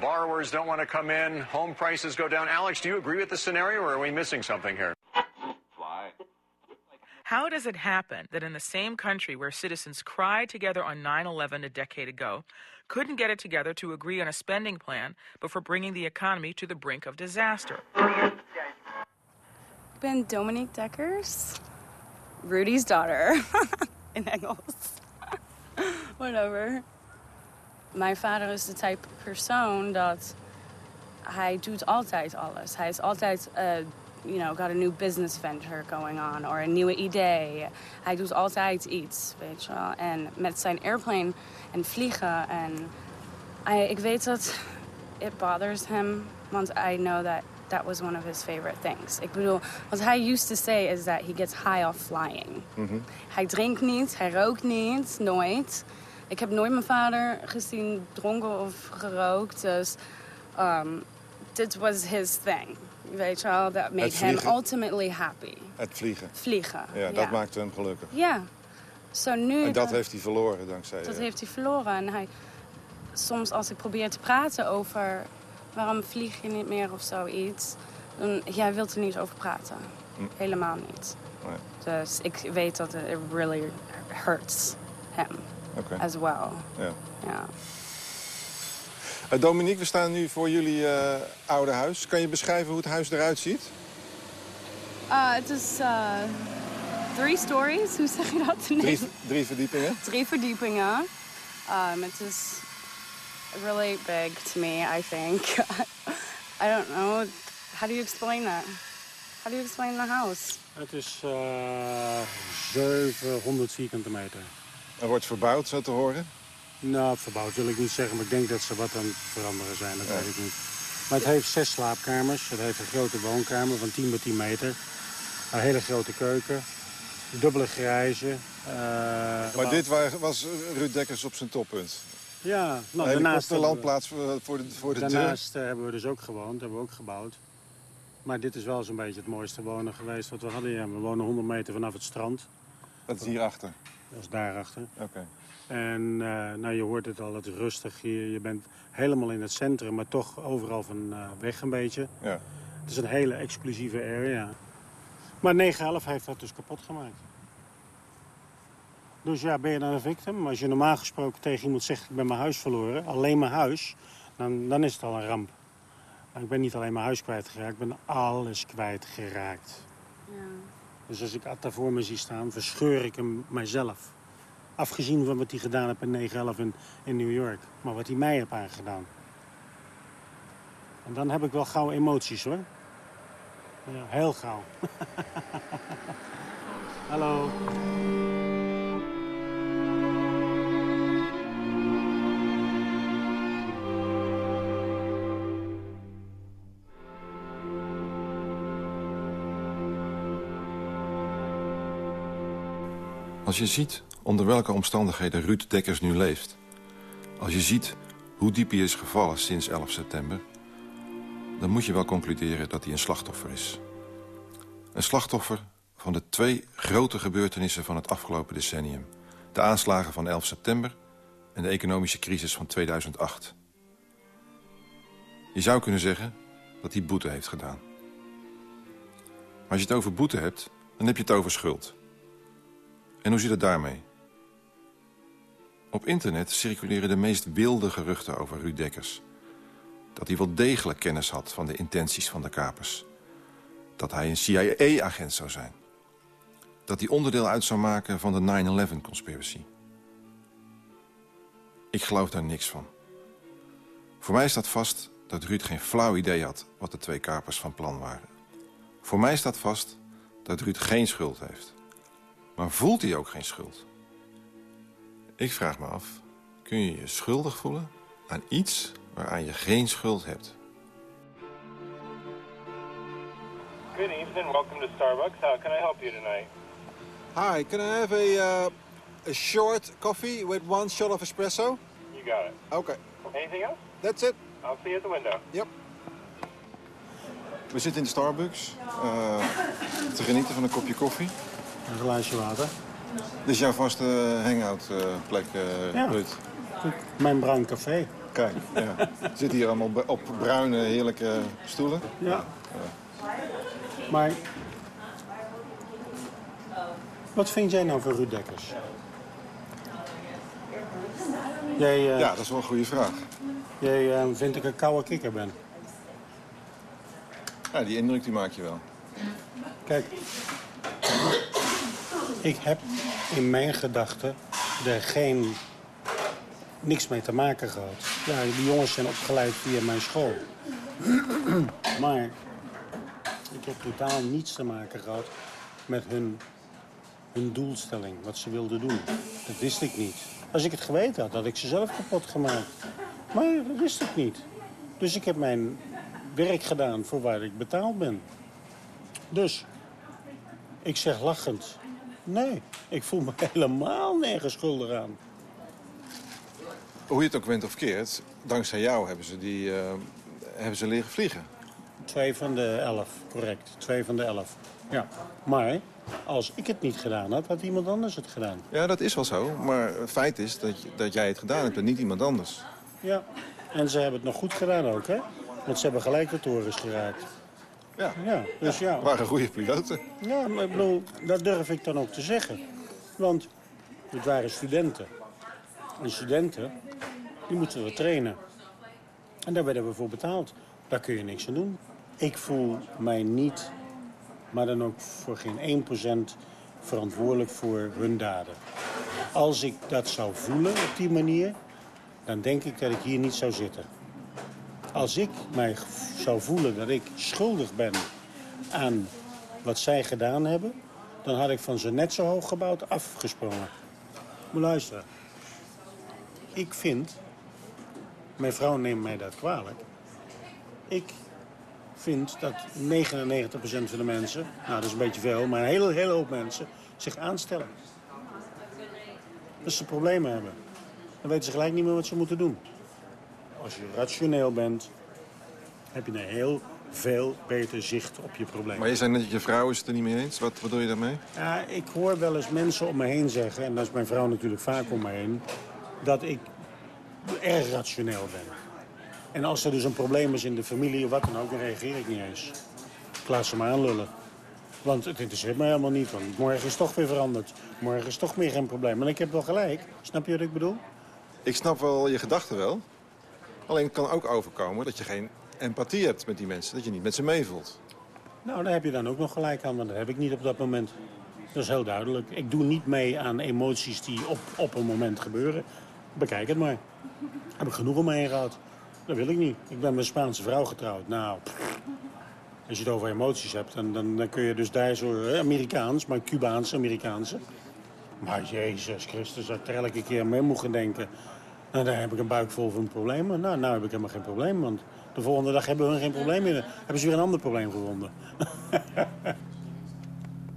Borrowers don't want to come in, home prices go down. Alex, do you agree with the scenario or are we missing something here?
How does it happen that in the same country where citizens cried together on 9 11 a decade ago, couldn't get it together to agree on a spending plan before bringing the economy to the brink of disaster?
Ik ben Dominique Dekkers, Rudy's daughter. In Engels. Whatever. Mijn vader is de type persoon dat hij doet altijd alles. Hij is altijd, uh, you know, got a new business venture going on or een nieuwe idee. Hij doet altijd iets, weet je wel. En met zijn airplane en vliegen en I, ik weet dat it bothers him, want I know that that was one of his favorite things. Ik bedoel, what hij used to say is that he gets high off flying. Hij drinkt niet, hij rookt niet, nooit. Ik heb nooit mijn vader gezien dronken of gerookt. Dus um, dit was his thing. Weet je wel, that made him ultimately happy.
Het vliegen.
Vliegen,
Ja, dat maakte hem gelukkig.
Ja. Zo nu...
En dat heeft hij verloren dankzij
Dat
je.
heeft hij verloren. En hij, soms als ik probeer te praten over waarom vlieg je niet meer of zoiets, dan jij wilt er niet over praten.
Hm.
Helemaal niet.
Nee.
Dus ik weet dat het really hurts him As well.
Ja.
Ja.
Eh, Dominique, we staan nu voor jullie eh, oude huis. Kan je beschrijven hoe het huis eruit ziet?
Uh, het is uh, three stories, hoe zeg je dat?
Drie, drie verdiepingen.
Drie verdiepingen. Um, it is really big to me, I think. I don't know. How do you explain that? How do you explain the house?
Het is eh 700 vierkante meter.
Er wordt verbouwd, zo te horen.
Nou, verbouwd wil ik niet zeggen, maar ik denk dat ze wat aan het veranderen zijn. Dat
Ja.
weet ik niet. Maar het heeft zes slaapkamers. Het heeft een grote woonkamer van 10 bij 10 meter. Een hele grote keuken. Dubbele garage. eh,
Maar dit wa- was Ruud Dekkers op zijn toppunt.
Ja, nou, daarnaast... we-
helikopterlandplaats voor, de, voor de.
Daarnaast eh, hebben we dus ook gewoond, hebben we ook gebouwd. Maar dit is wel zo'n beetje het mooiste wonen geweest wat we hadden. Ja, we wonen 100 meter vanaf het strand.
Dat is hierachter?
Dat is daarachter.
Oké.
En eh, nou, je hoort het al, het is rustig hier. Je bent helemaal in het centrum, maar toch overal van eh, weg een beetje.
Ja.
Het is een hele exclusieve area. Maar 9-11 heeft dat dus kapot gemaakt. Dus ja, ben je dan een victim? Maar als je normaal gesproken tegen iemand zegt... ik ben mijn huis verloren, alleen mijn huis... dan, dan is het al een ramp. Maar ik ben niet alleen mijn huis kwijtgeraakt, ik ben alles kwijtgeraakt. Dus als ik Atta voor me zie staan, verscheur ik hem mijzelf. Afgezien van wat hij gedaan heeft in 9-11 in, in New York. Maar wat hij mij heeft aangedaan. En dan heb ik wel gauw emoties hoor. Ja, heel gauw. Hallo.
Als je ziet onder welke omstandigheden Ruud Dekkers nu leeft... als je ziet hoe diep hij is gevallen sinds 11 september... dan moet je wel concluderen dat hij een slachtoffer is. Een slachtoffer van de twee grote gebeurtenissen van het afgelopen decennium. De aanslagen van 11 september en de economische crisis van 2008. Je zou kunnen zeggen dat hij boete heeft gedaan. Maar als je het over boete hebt, dan heb je het over schuld. En hoe zit het daarmee? Op internet circuleren de meest wilde geruchten over Ruud Dekkers. Dat hij wel degelijk kennis had van de intenties van de kapers. Dat hij een CIA-agent zou zijn. Dat hij onderdeel uit zou maken van de 9-11-conspiracy. Ik geloof daar niks van. Voor mij staat vast dat Ruud geen flauw idee had... wat de twee kapers van plan waren. Voor mij staat vast dat Ruud geen schuld heeft. Maar voelt hij ook geen schuld? Ik vraag me af, kun je je schuldig voelen aan iets waaraan je geen schuld hebt?
Good evening. Welcome to Starbucks. How can I help you tonight?
Hi, can I have a, uh, a short coffee with one shot of espresso?
You got it.
Okay,
Anything else?
that's it.
I'll see you at the window.
Yep.
We zitten in de Starbucks eh, te genieten van een kopje koffie.
Een glaasje water.
Dit is jouw vaste hangout eh, plek, eh
Ja.
Ruud.
Mijn bruin café.
Kijk, ja. Zitten hier allemaal op bruine, heerlijke stoelen.
Ja. Maar... Wat vind jij nou van Ruud Dekkers? Jij, eh,
Ja, dat is wel een goede vraag.
jij eh, vindt ik een koude kikker ben.
Ja, die indruk die maak je wel.
Kijk, ik heb in mijn gedachten er geen niks mee te maken gehad. Ja, die jongens zijn opgeleid via mijn school. maar ik heb totaal niets te maken gehad met hun, hun doelstelling, wat ze wilden doen. Dat wist ik niet. Als ik het geweten had, had ik ze zelf kapot gemaakt. Maar dat wist ik niet. Dus ik heb mijn werk gedaan voor waar ik betaald ben. Dus, ik zeg lachend. Nee, ik voel me helemaal nergens schuldig aan.
Hoe je het ook went of keert, dankzij jou hebben ze, die, eh, hebben ze leren vliegen.
Twee van de elf, correct. Twee van de elf. Ja. Maar als ik het niet gedaan had, had iemand anders het gedaan.
Ja, dat is wel zo. Maar het feit is dat, dat jij het gedaan hebt en niet iemand anders.
Ja. En ze hebben het nog goed gedaan ook, hè? Want ze hebben gelijk de torens geraakt.
Ja.
Ja, dus ja.
Het waren goede piloten.
Ja, maar ik bedoel, dat durf ik dan ook te zeggen. Want het waren studenten. En studenten, die moeten we trainen. En daar werden we voor betaald. Daar kun je niks aan doen. Ik voel mij niet, maar dan ook voor geen 1% verantwoordelijk voor hun daden. Als ik dat zou voelen op die manier, dan denk ik dat ik hier niet zou zitten. Als ik mij zou voelen dat ik schuldig ben aan wat zij gedaan hebben... dan had ik van ze net zo hoog gebouwd afgesprongen. Maar luister, ik vind... Mijn vrouw neemt mij dat kwalijk. Ik vind dat 99% van de mensen... nou, dat is een beetje veel, maar een hele, hele hoop mensen... zich aanstellen. Als ze problemen hebben, dan weten ze gelijk niet meer wat ze moeten doen. Als je rationeel bent, heb je een heel veel beter zicht op je probleem.
Maar je zei net, je vrouw is het er niet mee eens. Wat, wat doe je daarmee?
Ja, ik hoor wel eens mensen om me heen zeggen, en dat is mijn vrouw natuurlijk vaak om me heen, dat ik erg rationeel ben. En als er dus een probleem is in de familie of wat dan ook, dan reageer ik niet eens. Ik laat ze maar aanlullen. Want het interesseert mij helemaal niet, want morgen is toch weer veranderd. Morgen is toch meer geen probleem. En ik heb wel gelijk. Snap je wat ik bedoel?
Ik snap wel je gedachten wel. Alleen het kan ook overkomen dat je geen empathie hebt met die mensen. Dat je niet met ze meevoelt.
Nou, daar heb je dan ook nog gelijk aan, want dat heb ik niet op dat moment. Dat is heel duidelijk. Ik doe niet mee aan emoties die op, op een moment gebeuren. Bekijk het maar. Heb ik genoeg om me heen gehad. Dat wil ik niet. Ik ben met een Spaanse vrouw getrouwd. Nou, als je het over emoties hebt, dan, dan, kun je dus daar zo... hè, Amerikaans, maar Cubaans, Amerikaanse. Maar Jezus Christus, dat ik elke keer mee moet gaan denken... Nou, daar heb ik een buik vol van problemen. Nou, nou heb ik helemaal geen probleem, want de volgende dag hebben we geen probleem meer. Hebben ze weer een ander probleem gevonden.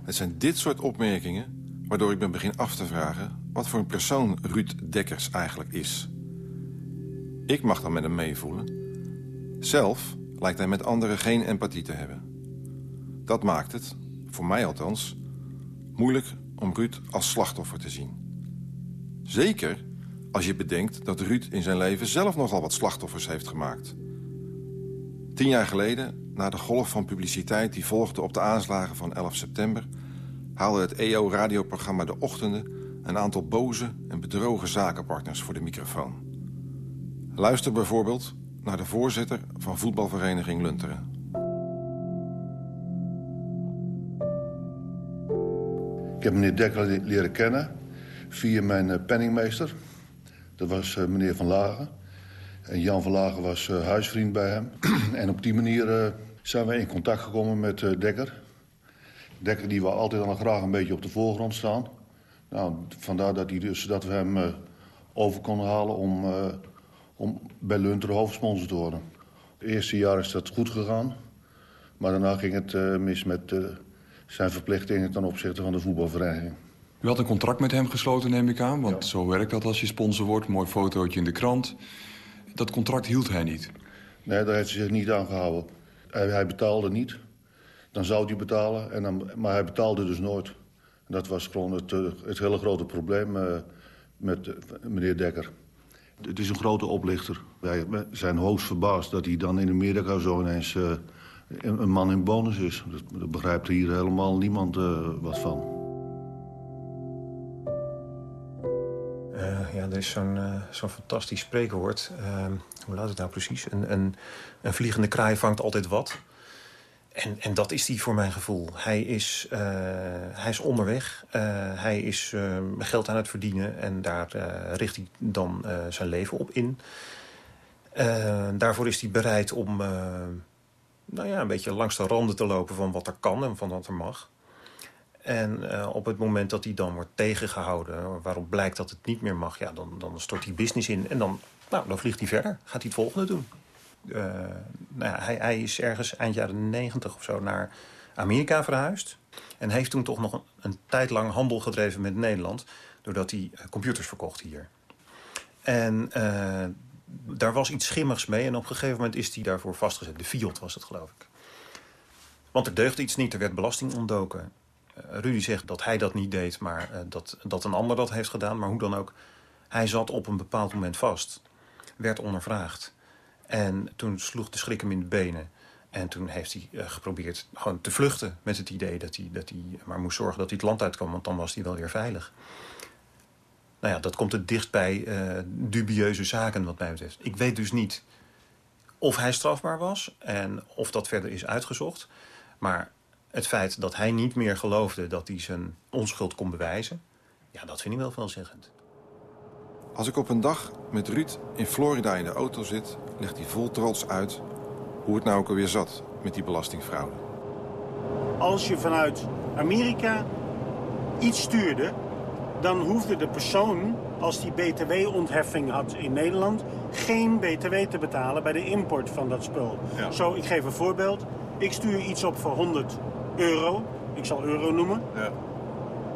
Het zijn dit soort opmerkingen waardoor ik me begin af te vragen... wat voor een persoon Ruud Dekkers eigenlijk is. Ik mag dan met hem meevoelen. Zelf lijkt hij met anderen geen empathie te hebben. Dat maakt het, voor mij althans, moeilijk om Ruud als slachtoffer te zien. Zeker als je bedenkt dat Ruud in zijn leven zelf nogal wat slachtoffers heeft gemaakt. Tien jaar geleden, na de golf van publiciteit die volgde op de aanslagen van 11 september... haalde het EO-radioprogramma De Ochtenden... een aantal boze en bedrogen zakenpartners voor de microfoon. Luister bijvoorbeeld naar de voorzitter van voetbalvereniging Lunteren.
Ik heb meneer Dekker le- leren kennen via mijn eh, penningmeester. Dat was eh, meneer Van Lagen. En Jan van Lagen was eh, huisvriend bij hem. en op die manier eh, zijn we in contact gekomen met Dekker. Dekker die wil altijd al graag een beetje op de voorgrond staan. Nou, vandaar dat, dus, dat we hem over konden halen om, om bij Lunter hoofdsponsor te worden. Het eerste jaar is dat goed gegaan. Maar daarna ging het mis met zijn verplichtingen ten opzichte van de voetbalvereniging.
U had een contract met hem gesloten, neem ik aan. Want zo werkt dat als je sponsor wordt. Mooi fotootje in de krant. Dat contract hield hij niet.
Nee, daar heeft hij zich niet aan gehouden. Hij, hij betaalde niet. Dan zou hij betalen, en dan, maar hij betaalde dus nooit. En dat was gewoon het, eh, het hele grote probleem eh, met eh, meneer Dekker. Het is een grote oplichter. Wij zijn hoogst verbaasd dat hij dan in Amerika zo ineens eh, een, een man in bonus is. Dat, daar begrijpt hier helemaal niemand eh, wat van.
Is zo'n eh, zo'n fantastisch spreekwoord. Ehm, hoe laat het nou precies? Een, een, een vliegende kraai vangt altijd wat. En, en dat is die voor mijn gevoel. Hij is, eh, hij is onderweg. Eh, hij is geld aan het verdienen. En daar richt hij dan zijn leven op in. Daarvoor is hij bereid om nou ja, een beetje langs de randen te lopen van wat er kan en van wat er mag. En eh, op het moment dat hij dan wordt tegengehouden, waarop blijkt dat het niet meer mag, ja, dan, dan stort hij business in. En dan, nou, dan vliegt hij verder. Gaat hij het volgende doen. Eh, nou ja, hij, hij is ergens eind jaren negentig of zo naar Amerika verhuisd. En heeft toen toch nog een, een tijd lang handel gedreven met Nederland. Doordat hij eh, computers verkocht hier. En daar was iets schimmigs mee. En op een gegeven moment is hij daarvoor vastgezet. De Fiat was het, geloof ik. Want er deugde iets niet, er werd belasting ontdoken. Rudy zegt dat hij dat niet deed, maar eh, dat, dat een ander dat heeft gedaan. Maar hoe dan ook, hij zat op een bepaald moment vast. Werd ondervraagd. En toen sloeg de schrik hem in de benen. En toen heeft hij eh, geprobeerd gewoon te vluchten met het idee dat hij, dat hij maar moest zorgen dat hij het land uitkwam, want dan was hij wel weer veilig. Nou ja, dat komt het dicht bij eh, dubieuze zaken wat mij betreft. Ik weet dus niet of hij strafbaar was en of dat verder is uitgezocht. Maar het feit dat hij niet meer geloofde dat hij zijn onschuld kon bewijzen... ja, dat vind ik wel veelzeggend.
Als ik op een dag met Ruud in Florida in de auto zit... legt hij vol trots uit hoe het nou ook alweer zat met die belastingfraude.
Als je vanuit Amerika iets stuurde, dan hoefde de persoon, als die btw-ontheffing had in Nederland, geen btw te betalen bij de import van dat spul. Zo, ik geef een voorbeeld. Ik stuur iets op voor 100 euro. Ik zal euro noemen.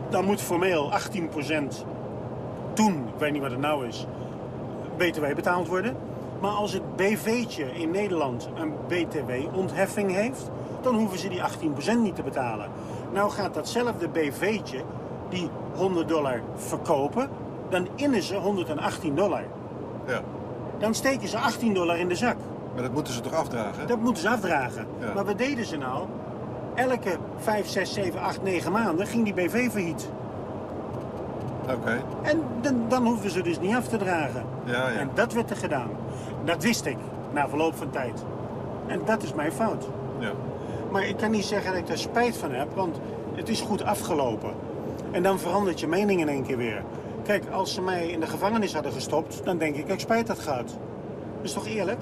Dan moet formeel 18% toen, ik weet niet wat het nou is, btw betaald worden. Maar als het BV'tje in Nederland een btw-ontheffing heeft, dan hoeven ze die 18% niet te betalen. Nou gaat datzelfde BV'tje die 100 dollar verkopen, dan innen ze 118 dollar.
Ja.
Dan steken ze 18 dollar in de zak.
Maar dat moeten ze toch afdragen?
Dat moeten ze afdragen.
Ja.
Maar wat deden ze nou? Elke 5, 6, 7, 8, 9 maanden ging die BV failliet.
Oké.
En dan, dan hoeven ze dus niet af te dragen.
Ja, ja.
En dat werd er gedaan. Dat wist ik, na verloop van tijd. En dat is mijn fout.
Ja.
Maar ik kan niet zeggen dat ik daar spijt van heb, want het is goed afgelopen. En dan verandert je mening in één keer weer. Kijk, als ze mij in de gevangenis hadden gestopt, dan denk ik dat ik spijt had gehad. Dat is toch eerlijk?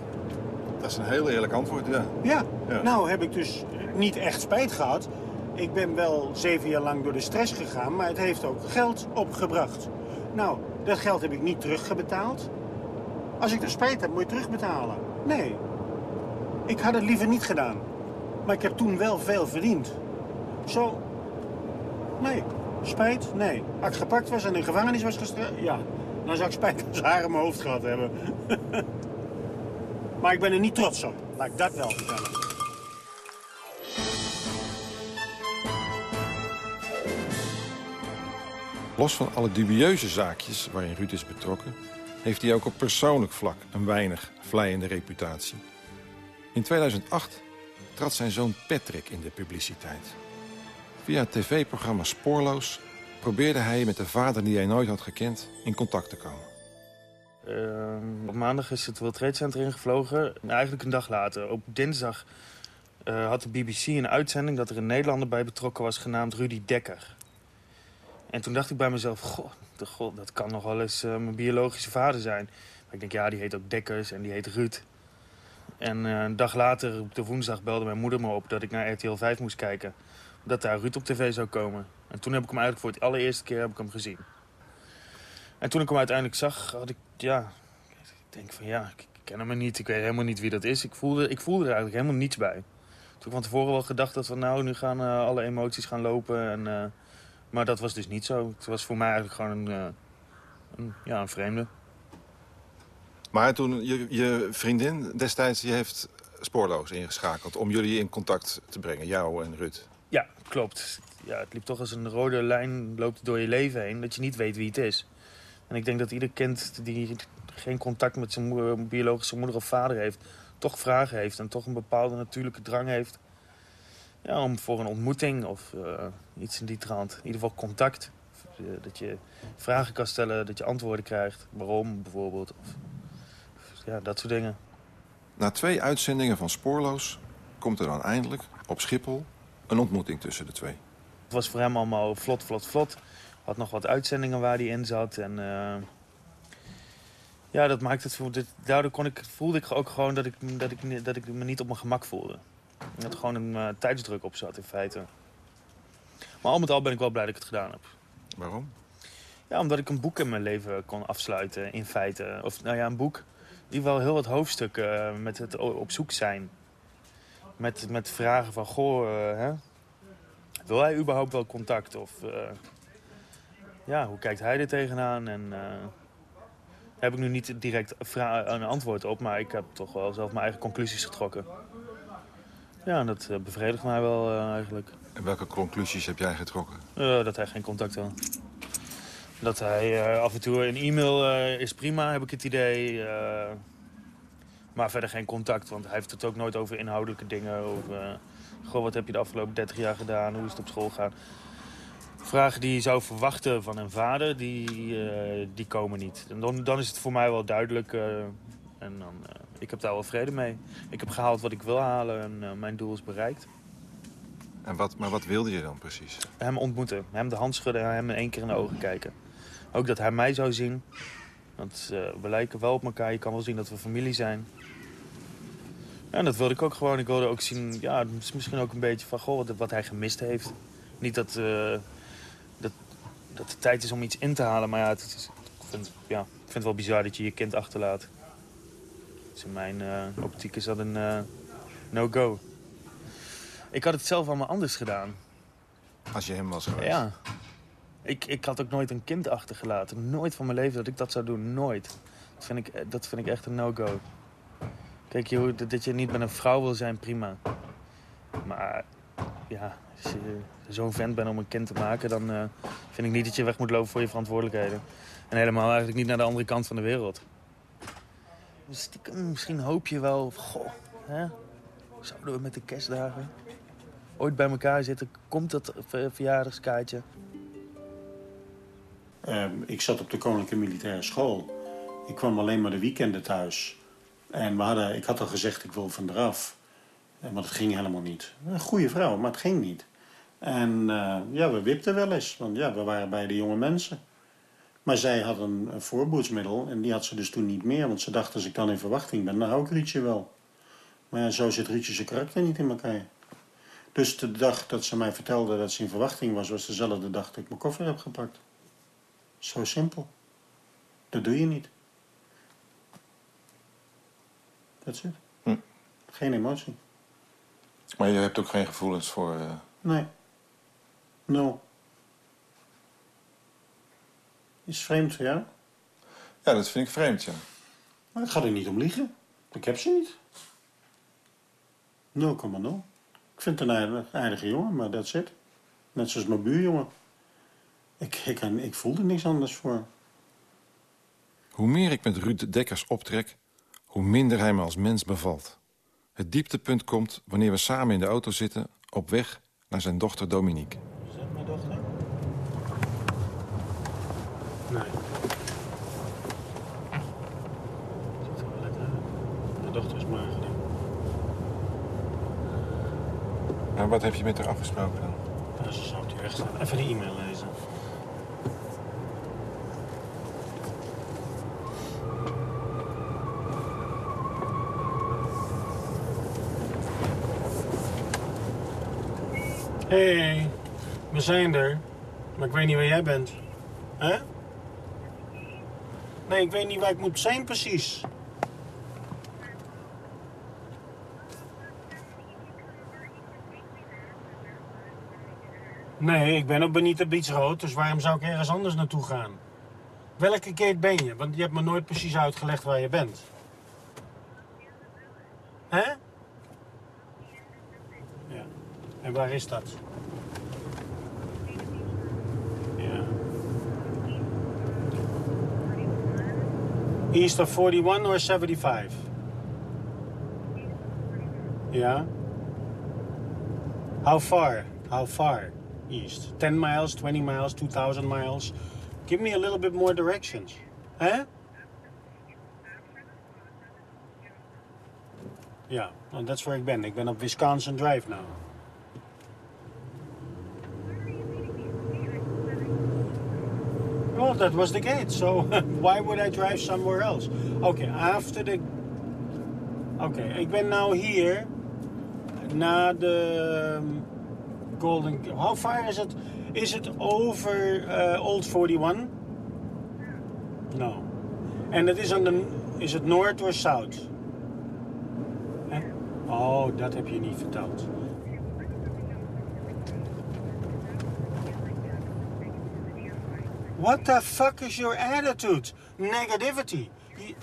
Dat is een heel eerlijk antwoord, ja.
Ja.
Ja.
Nou heb ik dus niet echt spijt gehad. Ik ben wel zeven jaar lang door de stress gegaan, maar het heeft ook geld opgebracht. Nou, dat geld heb ik niet teruggebetaald. Als ik er spijt heb, moet je terugbetalen. Nee. Ik had het liever niet gedaan. Maar ik heb toen wel veel verdiend. Zo. Nee. Spijt? Nee. Als ik gepakt was en in gevangenis was gestraft? Ja. Dan zou ik spijt als haar in mijn hoofd gehad hebben. maar ik ben er niet trots op. Laat ik dat wel vertellen.
Los van alle dubieuze zaakjes waarin Ruud is betrokken... heeft hij ook op persoonlijk vlak een weinig vlijende reputatie. In 2008 trad zijn zoon Patrick in de publiciteit. Via het tv-programma Spoorloos probeerde hij met de vader die hij nooit had gekend in contact te komen.
Uh, op maandag is het World Trade Center ingevlogen. Nou, eigenlijk een dag later. Op dinsdag uh, had de BBC een uitzending dat er een Nederlander bij betrokken was genaamd Rudy Dekker. En toen dacht ik bij mezelf, goh, de god, dat kan nog wel eens uh, mijn biologische vader zijn. Maar ik denk, ja, die heet ook Dekkers en die heet Ruud. En uh, een dag later, op de woensdag, belde mijn moeder me op dat ik naar RTL 5 moest kijken. Dat daar Ruud op tv zou komen. En toen heb ik hem eigenlijk voor het allereerste keer heb ik hem gezien. En toen ik hem uiteindelijk zag, had ik, ja... Ik denk van, ja, ik ken hem niet. Ik weet helemaal niet wie dat is. Ik voelde, ik voelde er eigenlijk helemaal niets bij. Toen ik van tevoren wel gedacht dat van, nou, nu gaan uh, alle emoties gaan lopen. En, maar dat was dus niet zo. Het was voor mij eigenlijk gewoon een, uh, een ja, een vreemde.
Maar toen je, je vriendin destijds die heeft spoorloos ingeschakeld... om jullie in contact te brengen, jou en Ruud.
Ja, klopt. Ja, het liep toch als een rode lijn loopt door je leven heen... dat je niet weet wie het is. En ik denk dat ieder kind die geen contact met zijn biologische moeder of vader heeft... toch vragen heeft en toch een bepaalde natuurlijke drang heeft... Ja, om voor een ontmoeting of uh, iets in die trant. In ieder geval contact. Dat je vragen kan stellen, dat je antwoorden krijgt. Waarom bijvoorbeeld. Of, ja, dat soort dingen.
Na twee uitzendingen van Spoorloos komt er dan eindelijk op Schiphol een ontmoeting tussen de twee.
Het was voor hem allemaal vlot, vlot, vlot. Had nog wat uitzendingen waar hij in zat. En uh, ja, dat maakte het daardoor kon ik, voelde ik ook gewoon dat ik, dat, ik, dat ik me niet op mijn gemak voelde. Dat er gewoon een uh, tijdsdruk op zat in feite. Maar al met al ben ik wel blij dat ik het gedaan heb.
Waarom?
Ja, omdat ik een boek in mijn leven kon afsluiten in feite. Of nou ja, een boek in ieder geval heel wat hoofdstukken uh, met het op zoek zijn. Met, met vragen van, goh, uh, hè? wil hij überhaupt wel contact? Of ja, hoe kijkt hij er tegenaan? En daar heb ik nu niet direct een antwoord op, maar ik heb toch wel zelf mijn eigen conclusies getrokken. Ja, en dat bevredigt mij wel eigenlijk.
En welke conclusies heb jij getrokken?
dat hij geen contact wil. Dat hij uh, af en toe een e-mail is prima, heb ik het idee. Maar verder geen contact, want hij heeft het ook nooit over inhoudelijke dingen. Over, goh, wat heb je de afgelopen 30 jaar gedaan? Hoe is het op school gaan? Vragen die je zou verwachten van een vader, die, die komen niet. En dan, dan is het voor mij wel duidelijk. en dan, ik heb daar wel vrede mee. Ik heb gehaald wat ik wil halen en mijn doel is bereikt.
En wat, maar wat wilde je dan precies?
Hem ontmoeten, hem de hand schudden en hem in één keer in de ogen kijken. Ook dat hij mij zou zien. Want uh, we lijken wel op elkaar. Je kan wel zien dat we familie zijn. Ja, en dat wilde ik ook gewoon. Ik wilde ook zien, ja, misschien ook een beetje van goh, wat, wat hij gemist heeft. Niet dat, uh, dat, dat het tijd is om iets in te halen. Maar ja, het ik, vind, ja, ik vind het wel bizar dat je je kind achterlaat. Dus in mijn uh, optiek is dat een no-go. Ik had het zelf allemaal anders gedaan.
Als je hem was geweest?
Ja. Ik, ik had ook nooit een kind achtergelaten. Nooit van mijn leven dat ik dat zou doen. Nooit. Dat vind ik, dat vind ik echt een no-go. Kijk, je, dat je niet met een vrouw wil zijn, prima. Maar ja, als je zo'n vent bent om een kind te maken... dan uh, vind ik niet dat je weg moet lopen voor je verantwoordelijkheden. En helemaal eigenlijk niet naar de andere kant van de wereld. Misschien hoop je wel... Goh, hè? zouden we met de kerstdagen ooit bij elkaar zitten? Komt dat verjaardagskaartje?
Uh, ik zat op de Koninklijke Militaire School. Ik kwam alleen maar de weekenden thuis. En we hadden, ik had al gezegd, ik wil van eraf. Maar dat ging helemaal niet. Een goede vrouw, maar het ging niet. En uh, ja, we wipten wel eens. Want ja, we waren bij de jonge mensen. Maar zij had een, een voorboedsmiddel. En die had ze dus toen niet meer. Want ze dacht, als ik dan in verwachting ben, dan hou ik Rietje wel. Maar ja, zo zit Rietje zijn karakter niet in elkaar. Dus de dag dat ze mij vertelde dat ze in verwachting was... was dezelfde dag dat ik mijn koffer heb gepakt. Zo simpel. Dat doe je niet. Dat is het.
Hm.
Geen emotie.
Maar je hebt ook geen gevoelens voor... Uh...
Nee. No. Is vreemd voor jou?
Ja, dat vind ik vreemd, ja.
Maar ik ga er niet om liegen. Ik heb ze niet. 0,0. Ik vind het een aardige, aardige jongen, maar dat zit. Net zoals mijn buurjongen. Ik, ik, ik voelde niks anders voor.
Hoe meer ik met Ruud Dekkers optrek, hoe minder hij me als mens bevalt. Het dieptepunt komt wanneer we samen in de auto zitten... op weg naar zijn dochter Dominique.
Is dat mijn dochter? Nee. Ziet er wel lekker uit. Mijn dochter is mager.
En wat heb je met haar afgesproken dan?
Ze zou hier weg staan. Even die e-mail lezen. Hey, we zijn er. Maar ik weet niet waar jij bent. Hè? Nee, ik weet niet waar ik moet zijn precies. Nee, ik ben op Benita Beach Road, dus waarom zou ik ergens anders naartoe gaan? Welke gate ben je? Want je hebt me nooit precies uitgelegd waar je bent. Hè? Ja. En waar is dat? East of 41 or 75? Yeah. How far? How far east? 10 miles, 20 miles, 2000 miles? Give me a little bit more directions. Ja, nou, dat is waar ik ben. Ik Wisconsin Drive nou. That was the gate, so why would I drive somewhere else? Okay, after the... Oké, ik ben nou hier na de um, Golden... How far is it? Is it over uh, Old 41? No. En het is aan de... Is het Noord of South? Oh, dat heb je niet verteld. What the fuck is your attitude? Negativity. You-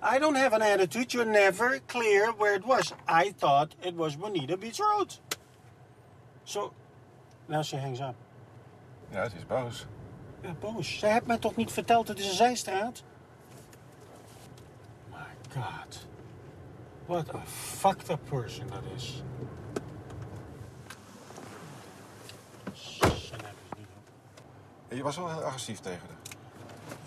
I don't have an attitude. You're never clear where it was. I thought it was Bonita Beach Road. So, now she hangs up.
Ja, het is boos.
Ja, boos. Zij heeft mij toch niet verteld, het is een zijstraat? My god. What a fucked up person dat is.
Je was wel heel agressief tegen haar.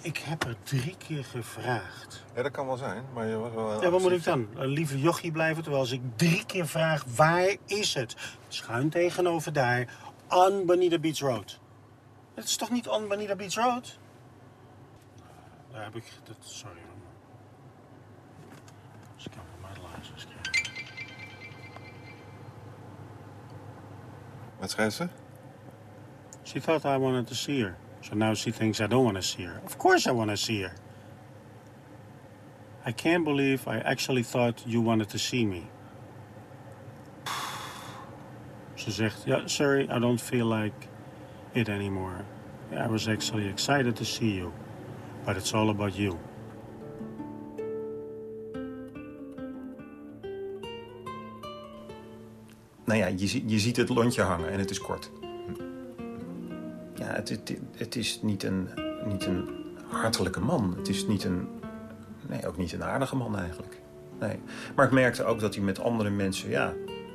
Ik heb er drie keer gevraagd.
Ja, dat kan wel zijn, maar je was wel heel
Ja, wat moet ik dan? Een lieve jochie blijven, terwijl als ik drie keer vraag, waar is het? Schuin tegenover daar, on Bonita Beach Road. Het is toch niet on Bonita Beach Road? Daar heb ik... Dat, sorry, hoor. Dus ik heb maar laatst geschreven.
Wat schrijft ze?
She thought I wanted to see her. So now she thinks I don't want to see her. Of course I want to see her. I can't believe I actually thought you wanted to see me. Ze zegt, yeah, sorry, I don't feel like it anymore. I was actually excited to see you. But it's all about you.
Nou ja, je, je ziet het lontje hangen en het is kort. Het, het is niet een, niet een hartelijke man. Het is niet een... Nee, ook niet een aardige man eigenlijk. Nee. Maar ik merkte ook dat hij met andere mensen... Ja,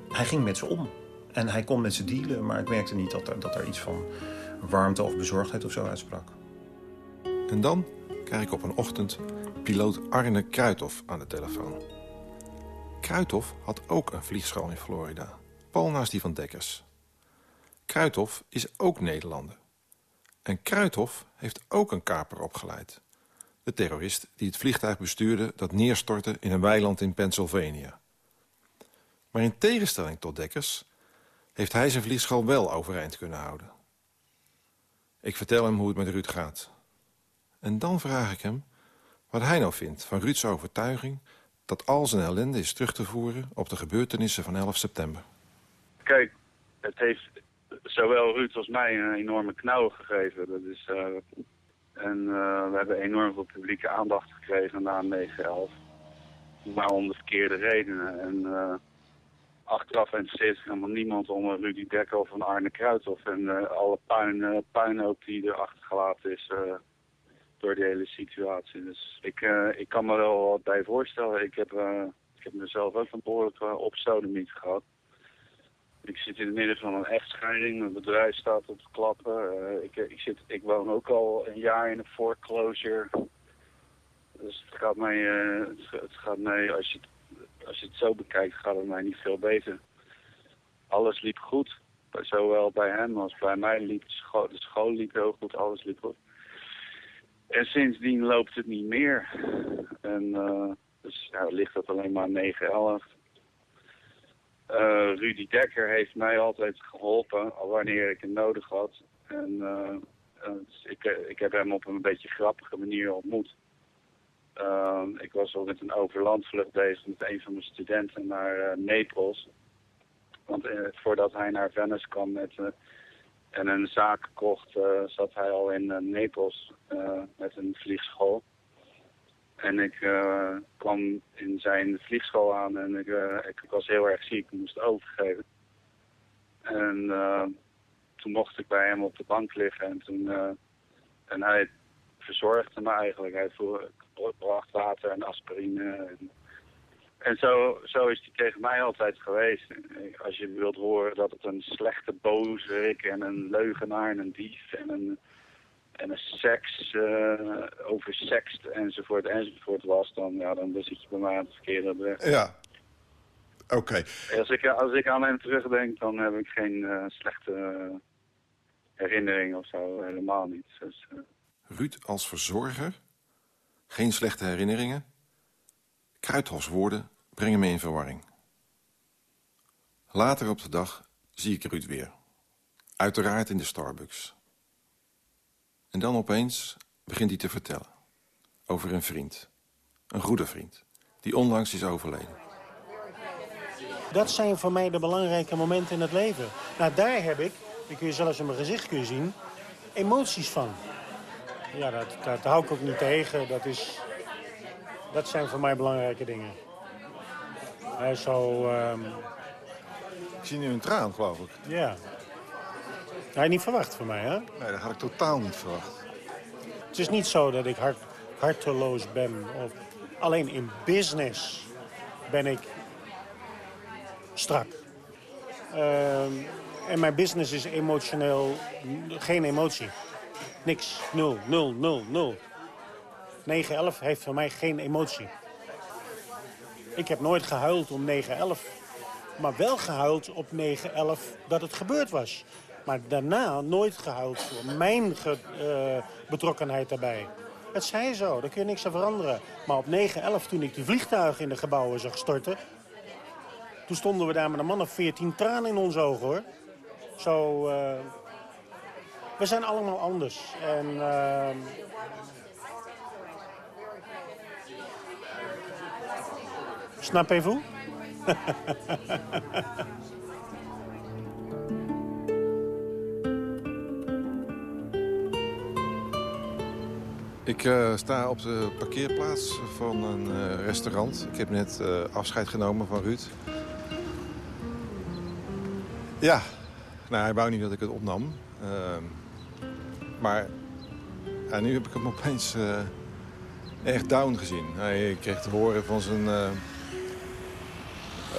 hij ging met ze om. En hij kon met ze dealen, maar ik merkte niet dat er, dat er iets van warmte of bezorgdheid of zo uitsprak.
En dan krijg ik op een ochtend piloot Arne Kruithof aan de telefoon. Kruithof had ook een vliegschool in Florida, pal naast die van Dekkers. Kruithof is ook Nederlander. En Kruithof heeft ook een kaper opgeleid. De terrorist die het vliegtuig bestuurde dat neerstortte in een weiland in Pennsylvania. Maar in tegenstelling tot Dekkers heeft hij zijn vliegschool wel overeind kunnen houden. Ik vertel hem hoe het met Ruud gaat. En dan vraag ik hem wat hij nou vindt van Ruud's overtuiging... dat al zijn ellende is terug te voeren op de gebeurtenissen van 11 september.
Kijk, het heeft zowel Ruud als mij een enorme knauw gegeven. Dat is, eh, en eh, we hebben enorm veel publieke aandacht gekregen na 9-11. Maar om de verkeerde redenen. En eh, achteraf interesseert helemaal niemand om Rudy Dekker of een Arne Kruithof. En alle puin, puinhoop die er achtergelaten is door die hele situatie. Dus ik, ik kan me wel wat bij voorstellen. Ik heb, Ik heb mezelf ook een behoorlijke opsodemiet gehad. Ik zit in het midden van een echtscheiding. Mijn bedrijf staat op te klappen. Eh, ik, ik, zit, ik woon ook al een jaar in een foreclosure. Dus het gaat mij, eh, het, ga- het gaat mij als, je, het- als je het zo bekijkt, gaat het mij niet veel beter. Alles liep goed. Zowel bij hem als bij mij liep de school, de school liep heel goed, alles liep goed. En sindsdien loopt het niet meer. En eh, dus ja, ligt dat alleen maar 9-11. Eh, Rudy Dekker heeft mij altijd geholpen, wanneer ik het nodig had. En eh, eh, dus ik, ik heb hem op een beetje grappige manier ontmoet. Eh, ik was al met een overlandvlucht bezig met een van mijn studenten naar Naples. Want voordat hij naar Venice kwam met, en een zaak kocht, zat hij al in eh, met een vliegschool. En ik eh, kwam in zijn vliegschool aan en ik, eh, ik was heel erg ziek. Ik moest overgeven. En eh, toen mocht ik bij hem op de bank liggen en toen... en hij verzorgde me eigenlijk. Hij bracht water en aspirine. En, en zo, zo is hij tegen mij altijd geweest. Als je wilt horen dat het een slechte bozerik en een leugenaar en een dief en een, en een seks, eh oversext enzovoort enzovoort was, dan, ja, dan zit je bij mij aan het verkeerde weg.
Ja. Oké.
Als ik, als ik aan hem terugdenk, dan heb ik geen eh, slechte eh, herinnering of zo. Helemaal niet. Dus, eh,
Ruud als verzorger? Geen slechte herinneringen? Kruidhofswoorden brengen me in verwarring. Later op de dag zie ik Ruud weer. Uiteraard in de Starbucks. En dan opeens begint hij te vertellen. Over een vriend. Een goede vriend. Die onlangs is overleden.
Dat zijn voor mij de belangrijke momenten in het leven. Nou, daar heb ik, dat kun je zelfs in mijn gezicht kun je zien, emoties van. Ja, dat, dat hou ik ook niet tegen. Dat, is, dat zijn voor mij belangrijke dingen. Hè, zo, ehm,
Ik zie nu een traan, geloof ik.
ja. Had je niet verwacht van mij, hè?
Nee, dat had ik totaal niet verwacht.
Het is niet zo dat ik hart, harteloos ben. Of, alleen in business ben ik strak. Ehm, en mijn business is emotioneel geen emotie. Niks. Nul, nul, nul, nul. 9-11 heeft voor mij geen emotie. Ik heb nooit gehuild om 9-11. Maar wel gehuild op 9-11 dat het gebeurd was. Maar daarna nooit gehuild voor mijn eh, betrokkenheid daarbij. Het zij zo, daar kun je niks aan veranderen. Maar op 9-11, toen ik die vliegtuigen in de gebouwen zag storten... toen stonden we daar met een man of 14 tranen in onze ogen, hoor. Zo, eh, we zijn allemaal anders. En... ehm, Snap even hoe?
Ik eh, sta op de parkeerplaats van een eh, restaurant. Ik heb net eh, afscheid genomen van Ruud. Ja, nou, hij wou niet dat ik het opnam. Ehm, maar ja, nu heb ik hem opeens echt down gezien. Hij kreeg te horen van zijn,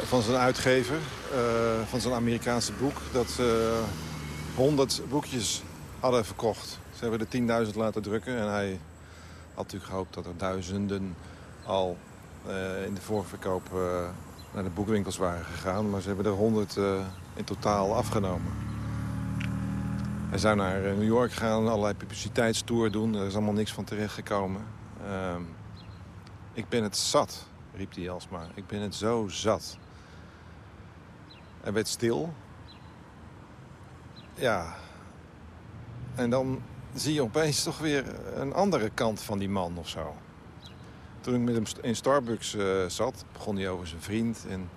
van zijn uitgever, van zijn Amerikaanse boek... dat ze 100 boekjes hadden verkocht. Ze hebben er 10.000 laten drukken en hij had natuurlijk gehoopt dat er duizenden al eh, in de voorverkoop eh, naar de boekwinkels waren gegaan. Maar ze hebben er 100 eh, in totaal afgenomen. Hij zou naar New York gaan, allerlei publiciteitstour doen. Er is allemaal niks van terechtgekomen. Ehm, ik ben het zat, riep hij alsmaar. Ik ben het zo zat. Hij werd stil. Ja. En dan zie je opeens toch weer een andere kant van die man of zo. Toen ik met hem in Starbucks eh, zat, begon hij over zijn vriend... en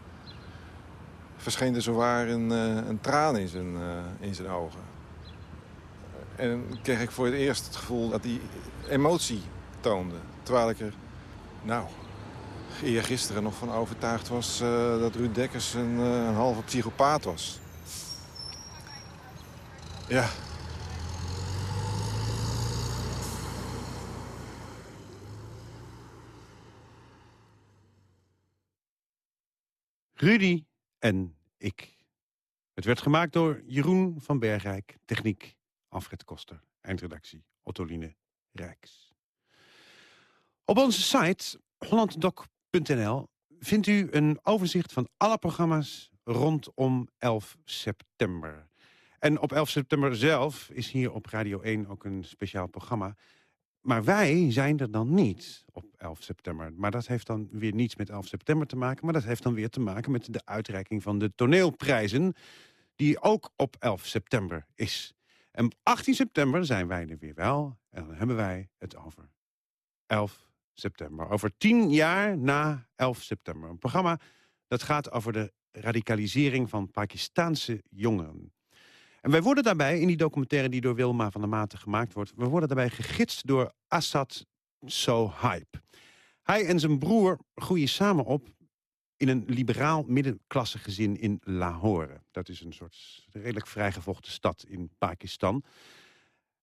verscheen er zowaar een, eh, een traan in zijn, eh, in zijn ogen. En kreeg ik voor het eerst het gevoel dat hij emotie toonde. Terwijl ik er, nou, eergisteren nog van overtuigd was... dat Ruud Dekkers een, een halve psychopaat was. Ja,
Rudy en ik. Het werd gemaakt door Jeroen van Bergrijk, techniek Alfred Koster, eindredactie Ottoline Rijks. Op onze site hollanddoc.nl vindt u een overzicht van alle programma's rondom 11 september. En op 11 september zelf is hier op Radio 1 ook een speciaal programma. Maar wij zijn er dan niet op 11 september. Maar dat heeft dan weer niets met 11 september te maken... maar dat heeft dan weer te maken met de uitreiking van de toneelprijzen... die ook op 11 september is. En op 18 september zijn wij er weer wel. En dan hebben wij het over 11 september. Over tien jaar na 11 september. Een programma dat gaat over de radicalisering van Pakistaanse jongeren. En wij worden daarbij, in die documentaire die door Wilma van der Maten gemaakt wordt... we worden daarbij gegidst door Assad So Hype. Hij en zijn broer groeien samen op in een liberaal middenklasse gezin in Lahore. Dat is een soort redelijk vrijgevochten stad in Pakistan.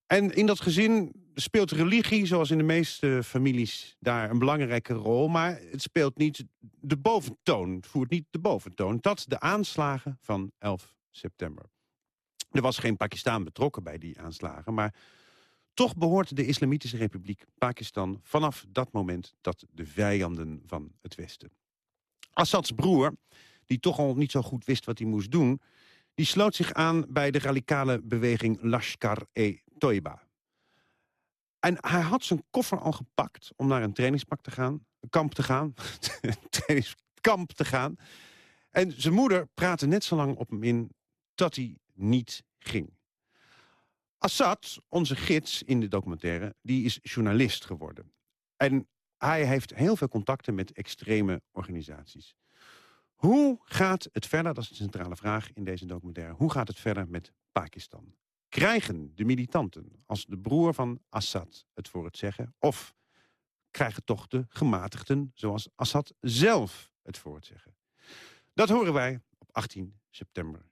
En in dat gezin speelt religie, zoals in de meeste families, daar een belangrijke rol. Maar het speelt niet de boventoon, het voert niet de boventoon. Dat de aanslagen van 11 september. Er was geen Pakistan betrokken bij die aanslagen, maar toch behoort de Islamitische Republiek Pakistan vanaf dat moment tot de vijanden van het Westen. Assads broer, die toch al niet zo goed wist wat hij moest doen... die sloot zich aan bij de radicale beweging Lashkar-e-Toiba. En hij had zijn koffer al gepakt om naar een trainingspak te gaan. Een kamp te gaan. een trainingskamp te gaan. En zijn moeder praatte net zo lang op hem in dat hij niet ging. Assad, onze gids in de documentaire, die is journalist geworden. En hij heeft heel veel contacten met extreme organisaties. Hoe gaat het verder, dat is de centrale vraag in deze documentaire... hoe gaat het verder met Pakistan? Krijgen de militanten, als de broer van Assad het voor het zeggen... of krijgen toch de gematigden, zoals Assad zelf het voor het zeggen? Dat horen wij op 18 september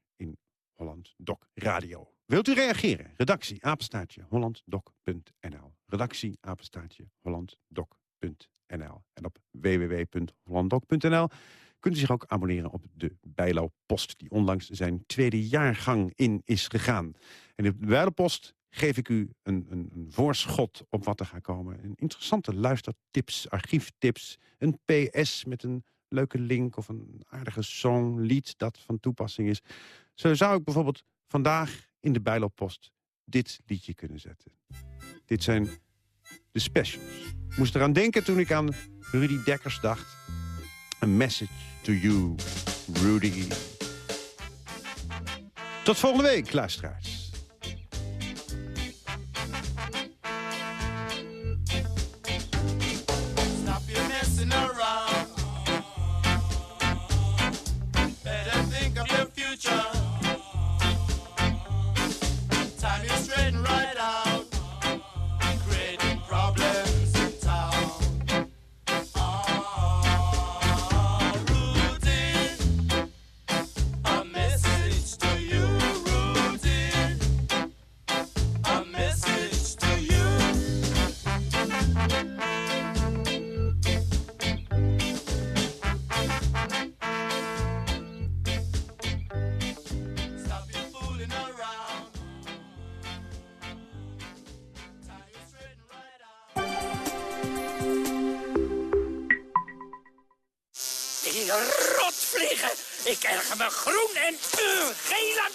Holland Doc Radio. Wilt u reageren? Redactie apenstaartje hollanddoc.nl Redactie apenstaartje hollanddoc.nl En op www.hollanddoc.nl kunt u zich ook abonneren op de Bijlo Post... die onlangs zijn tweede jaargang in is gegaan. En in de Bijlo Post geef ik u een, een, een, voorschot op wat er gaat komen. Een interessante luistertips, archieftips, een PS met een leuke link... of een aardige song, lied dat van toepassing is. Zo zou ik bijvoorbeeld vandaag in de Bijlopost dit liedje kunnen zetten. Dit zijn de specials. Ik moest eraan denken toen ik aan Rudy Dekkers dacht. A message to you, Rudy. Tot volgende week, luisteraars.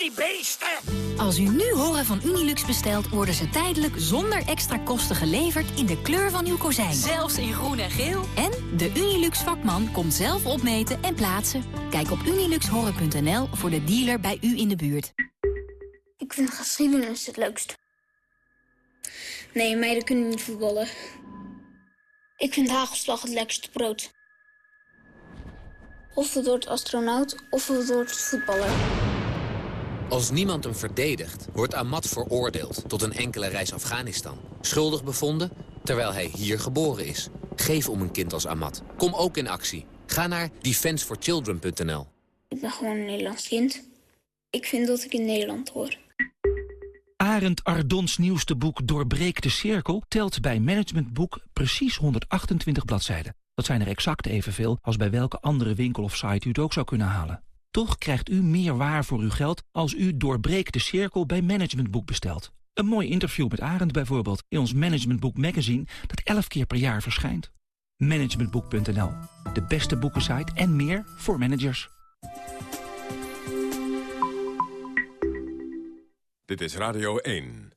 Die beesten.
Als u nu horen van Unilux bestelt, worden ze tijdelijk zonder extra kosten geleverd in de kleur van uw kozijn.
Zelfs in groen en geel.
En de Unilux vakman komt zelf opmeten en plaatsen. Kijk op uniluxhoren.nl voor de dealer bij u in de buurt.
Ik vind geschiedenis het leukst. Nee, meiden kunnen niet voetballen. Ik vind hagelslag het lekkerste brood. Of het wordt astronaut, of het wordt voetballer.
Als niemand hem verdedigt, wordt Ahmad veroordeeld tot een enkele reis Afghanistan. Schuldig bevonden, terwijl hij hier geboren is. Geef om een kind als Ahmad. Kom ook in actie. Ga naar defenseforchildren.nl.
Ik ben gewoon een Nederlands kind. Ik vind dat ik in Nederland hoor.
Arend Ardons nieuwste boek Doorbreek de Cirkel telt bij Managementboek precies 128 bladzijden. Dat zijn er exact evenveel als bij welke andere winkel of site u het ook zou kunnen halen. Toch krijgt u meer waar voor uw geld als u doorbreekt de cirkel bij Managementboek bestelt. Een mooi interview met Arend bijvoorbeeld in ons Managementboek magazine dat 11 keer per jaar verschijnt. Managementboek.nl, de beste boekensite en meer voor managers.
Dit is Radio 1.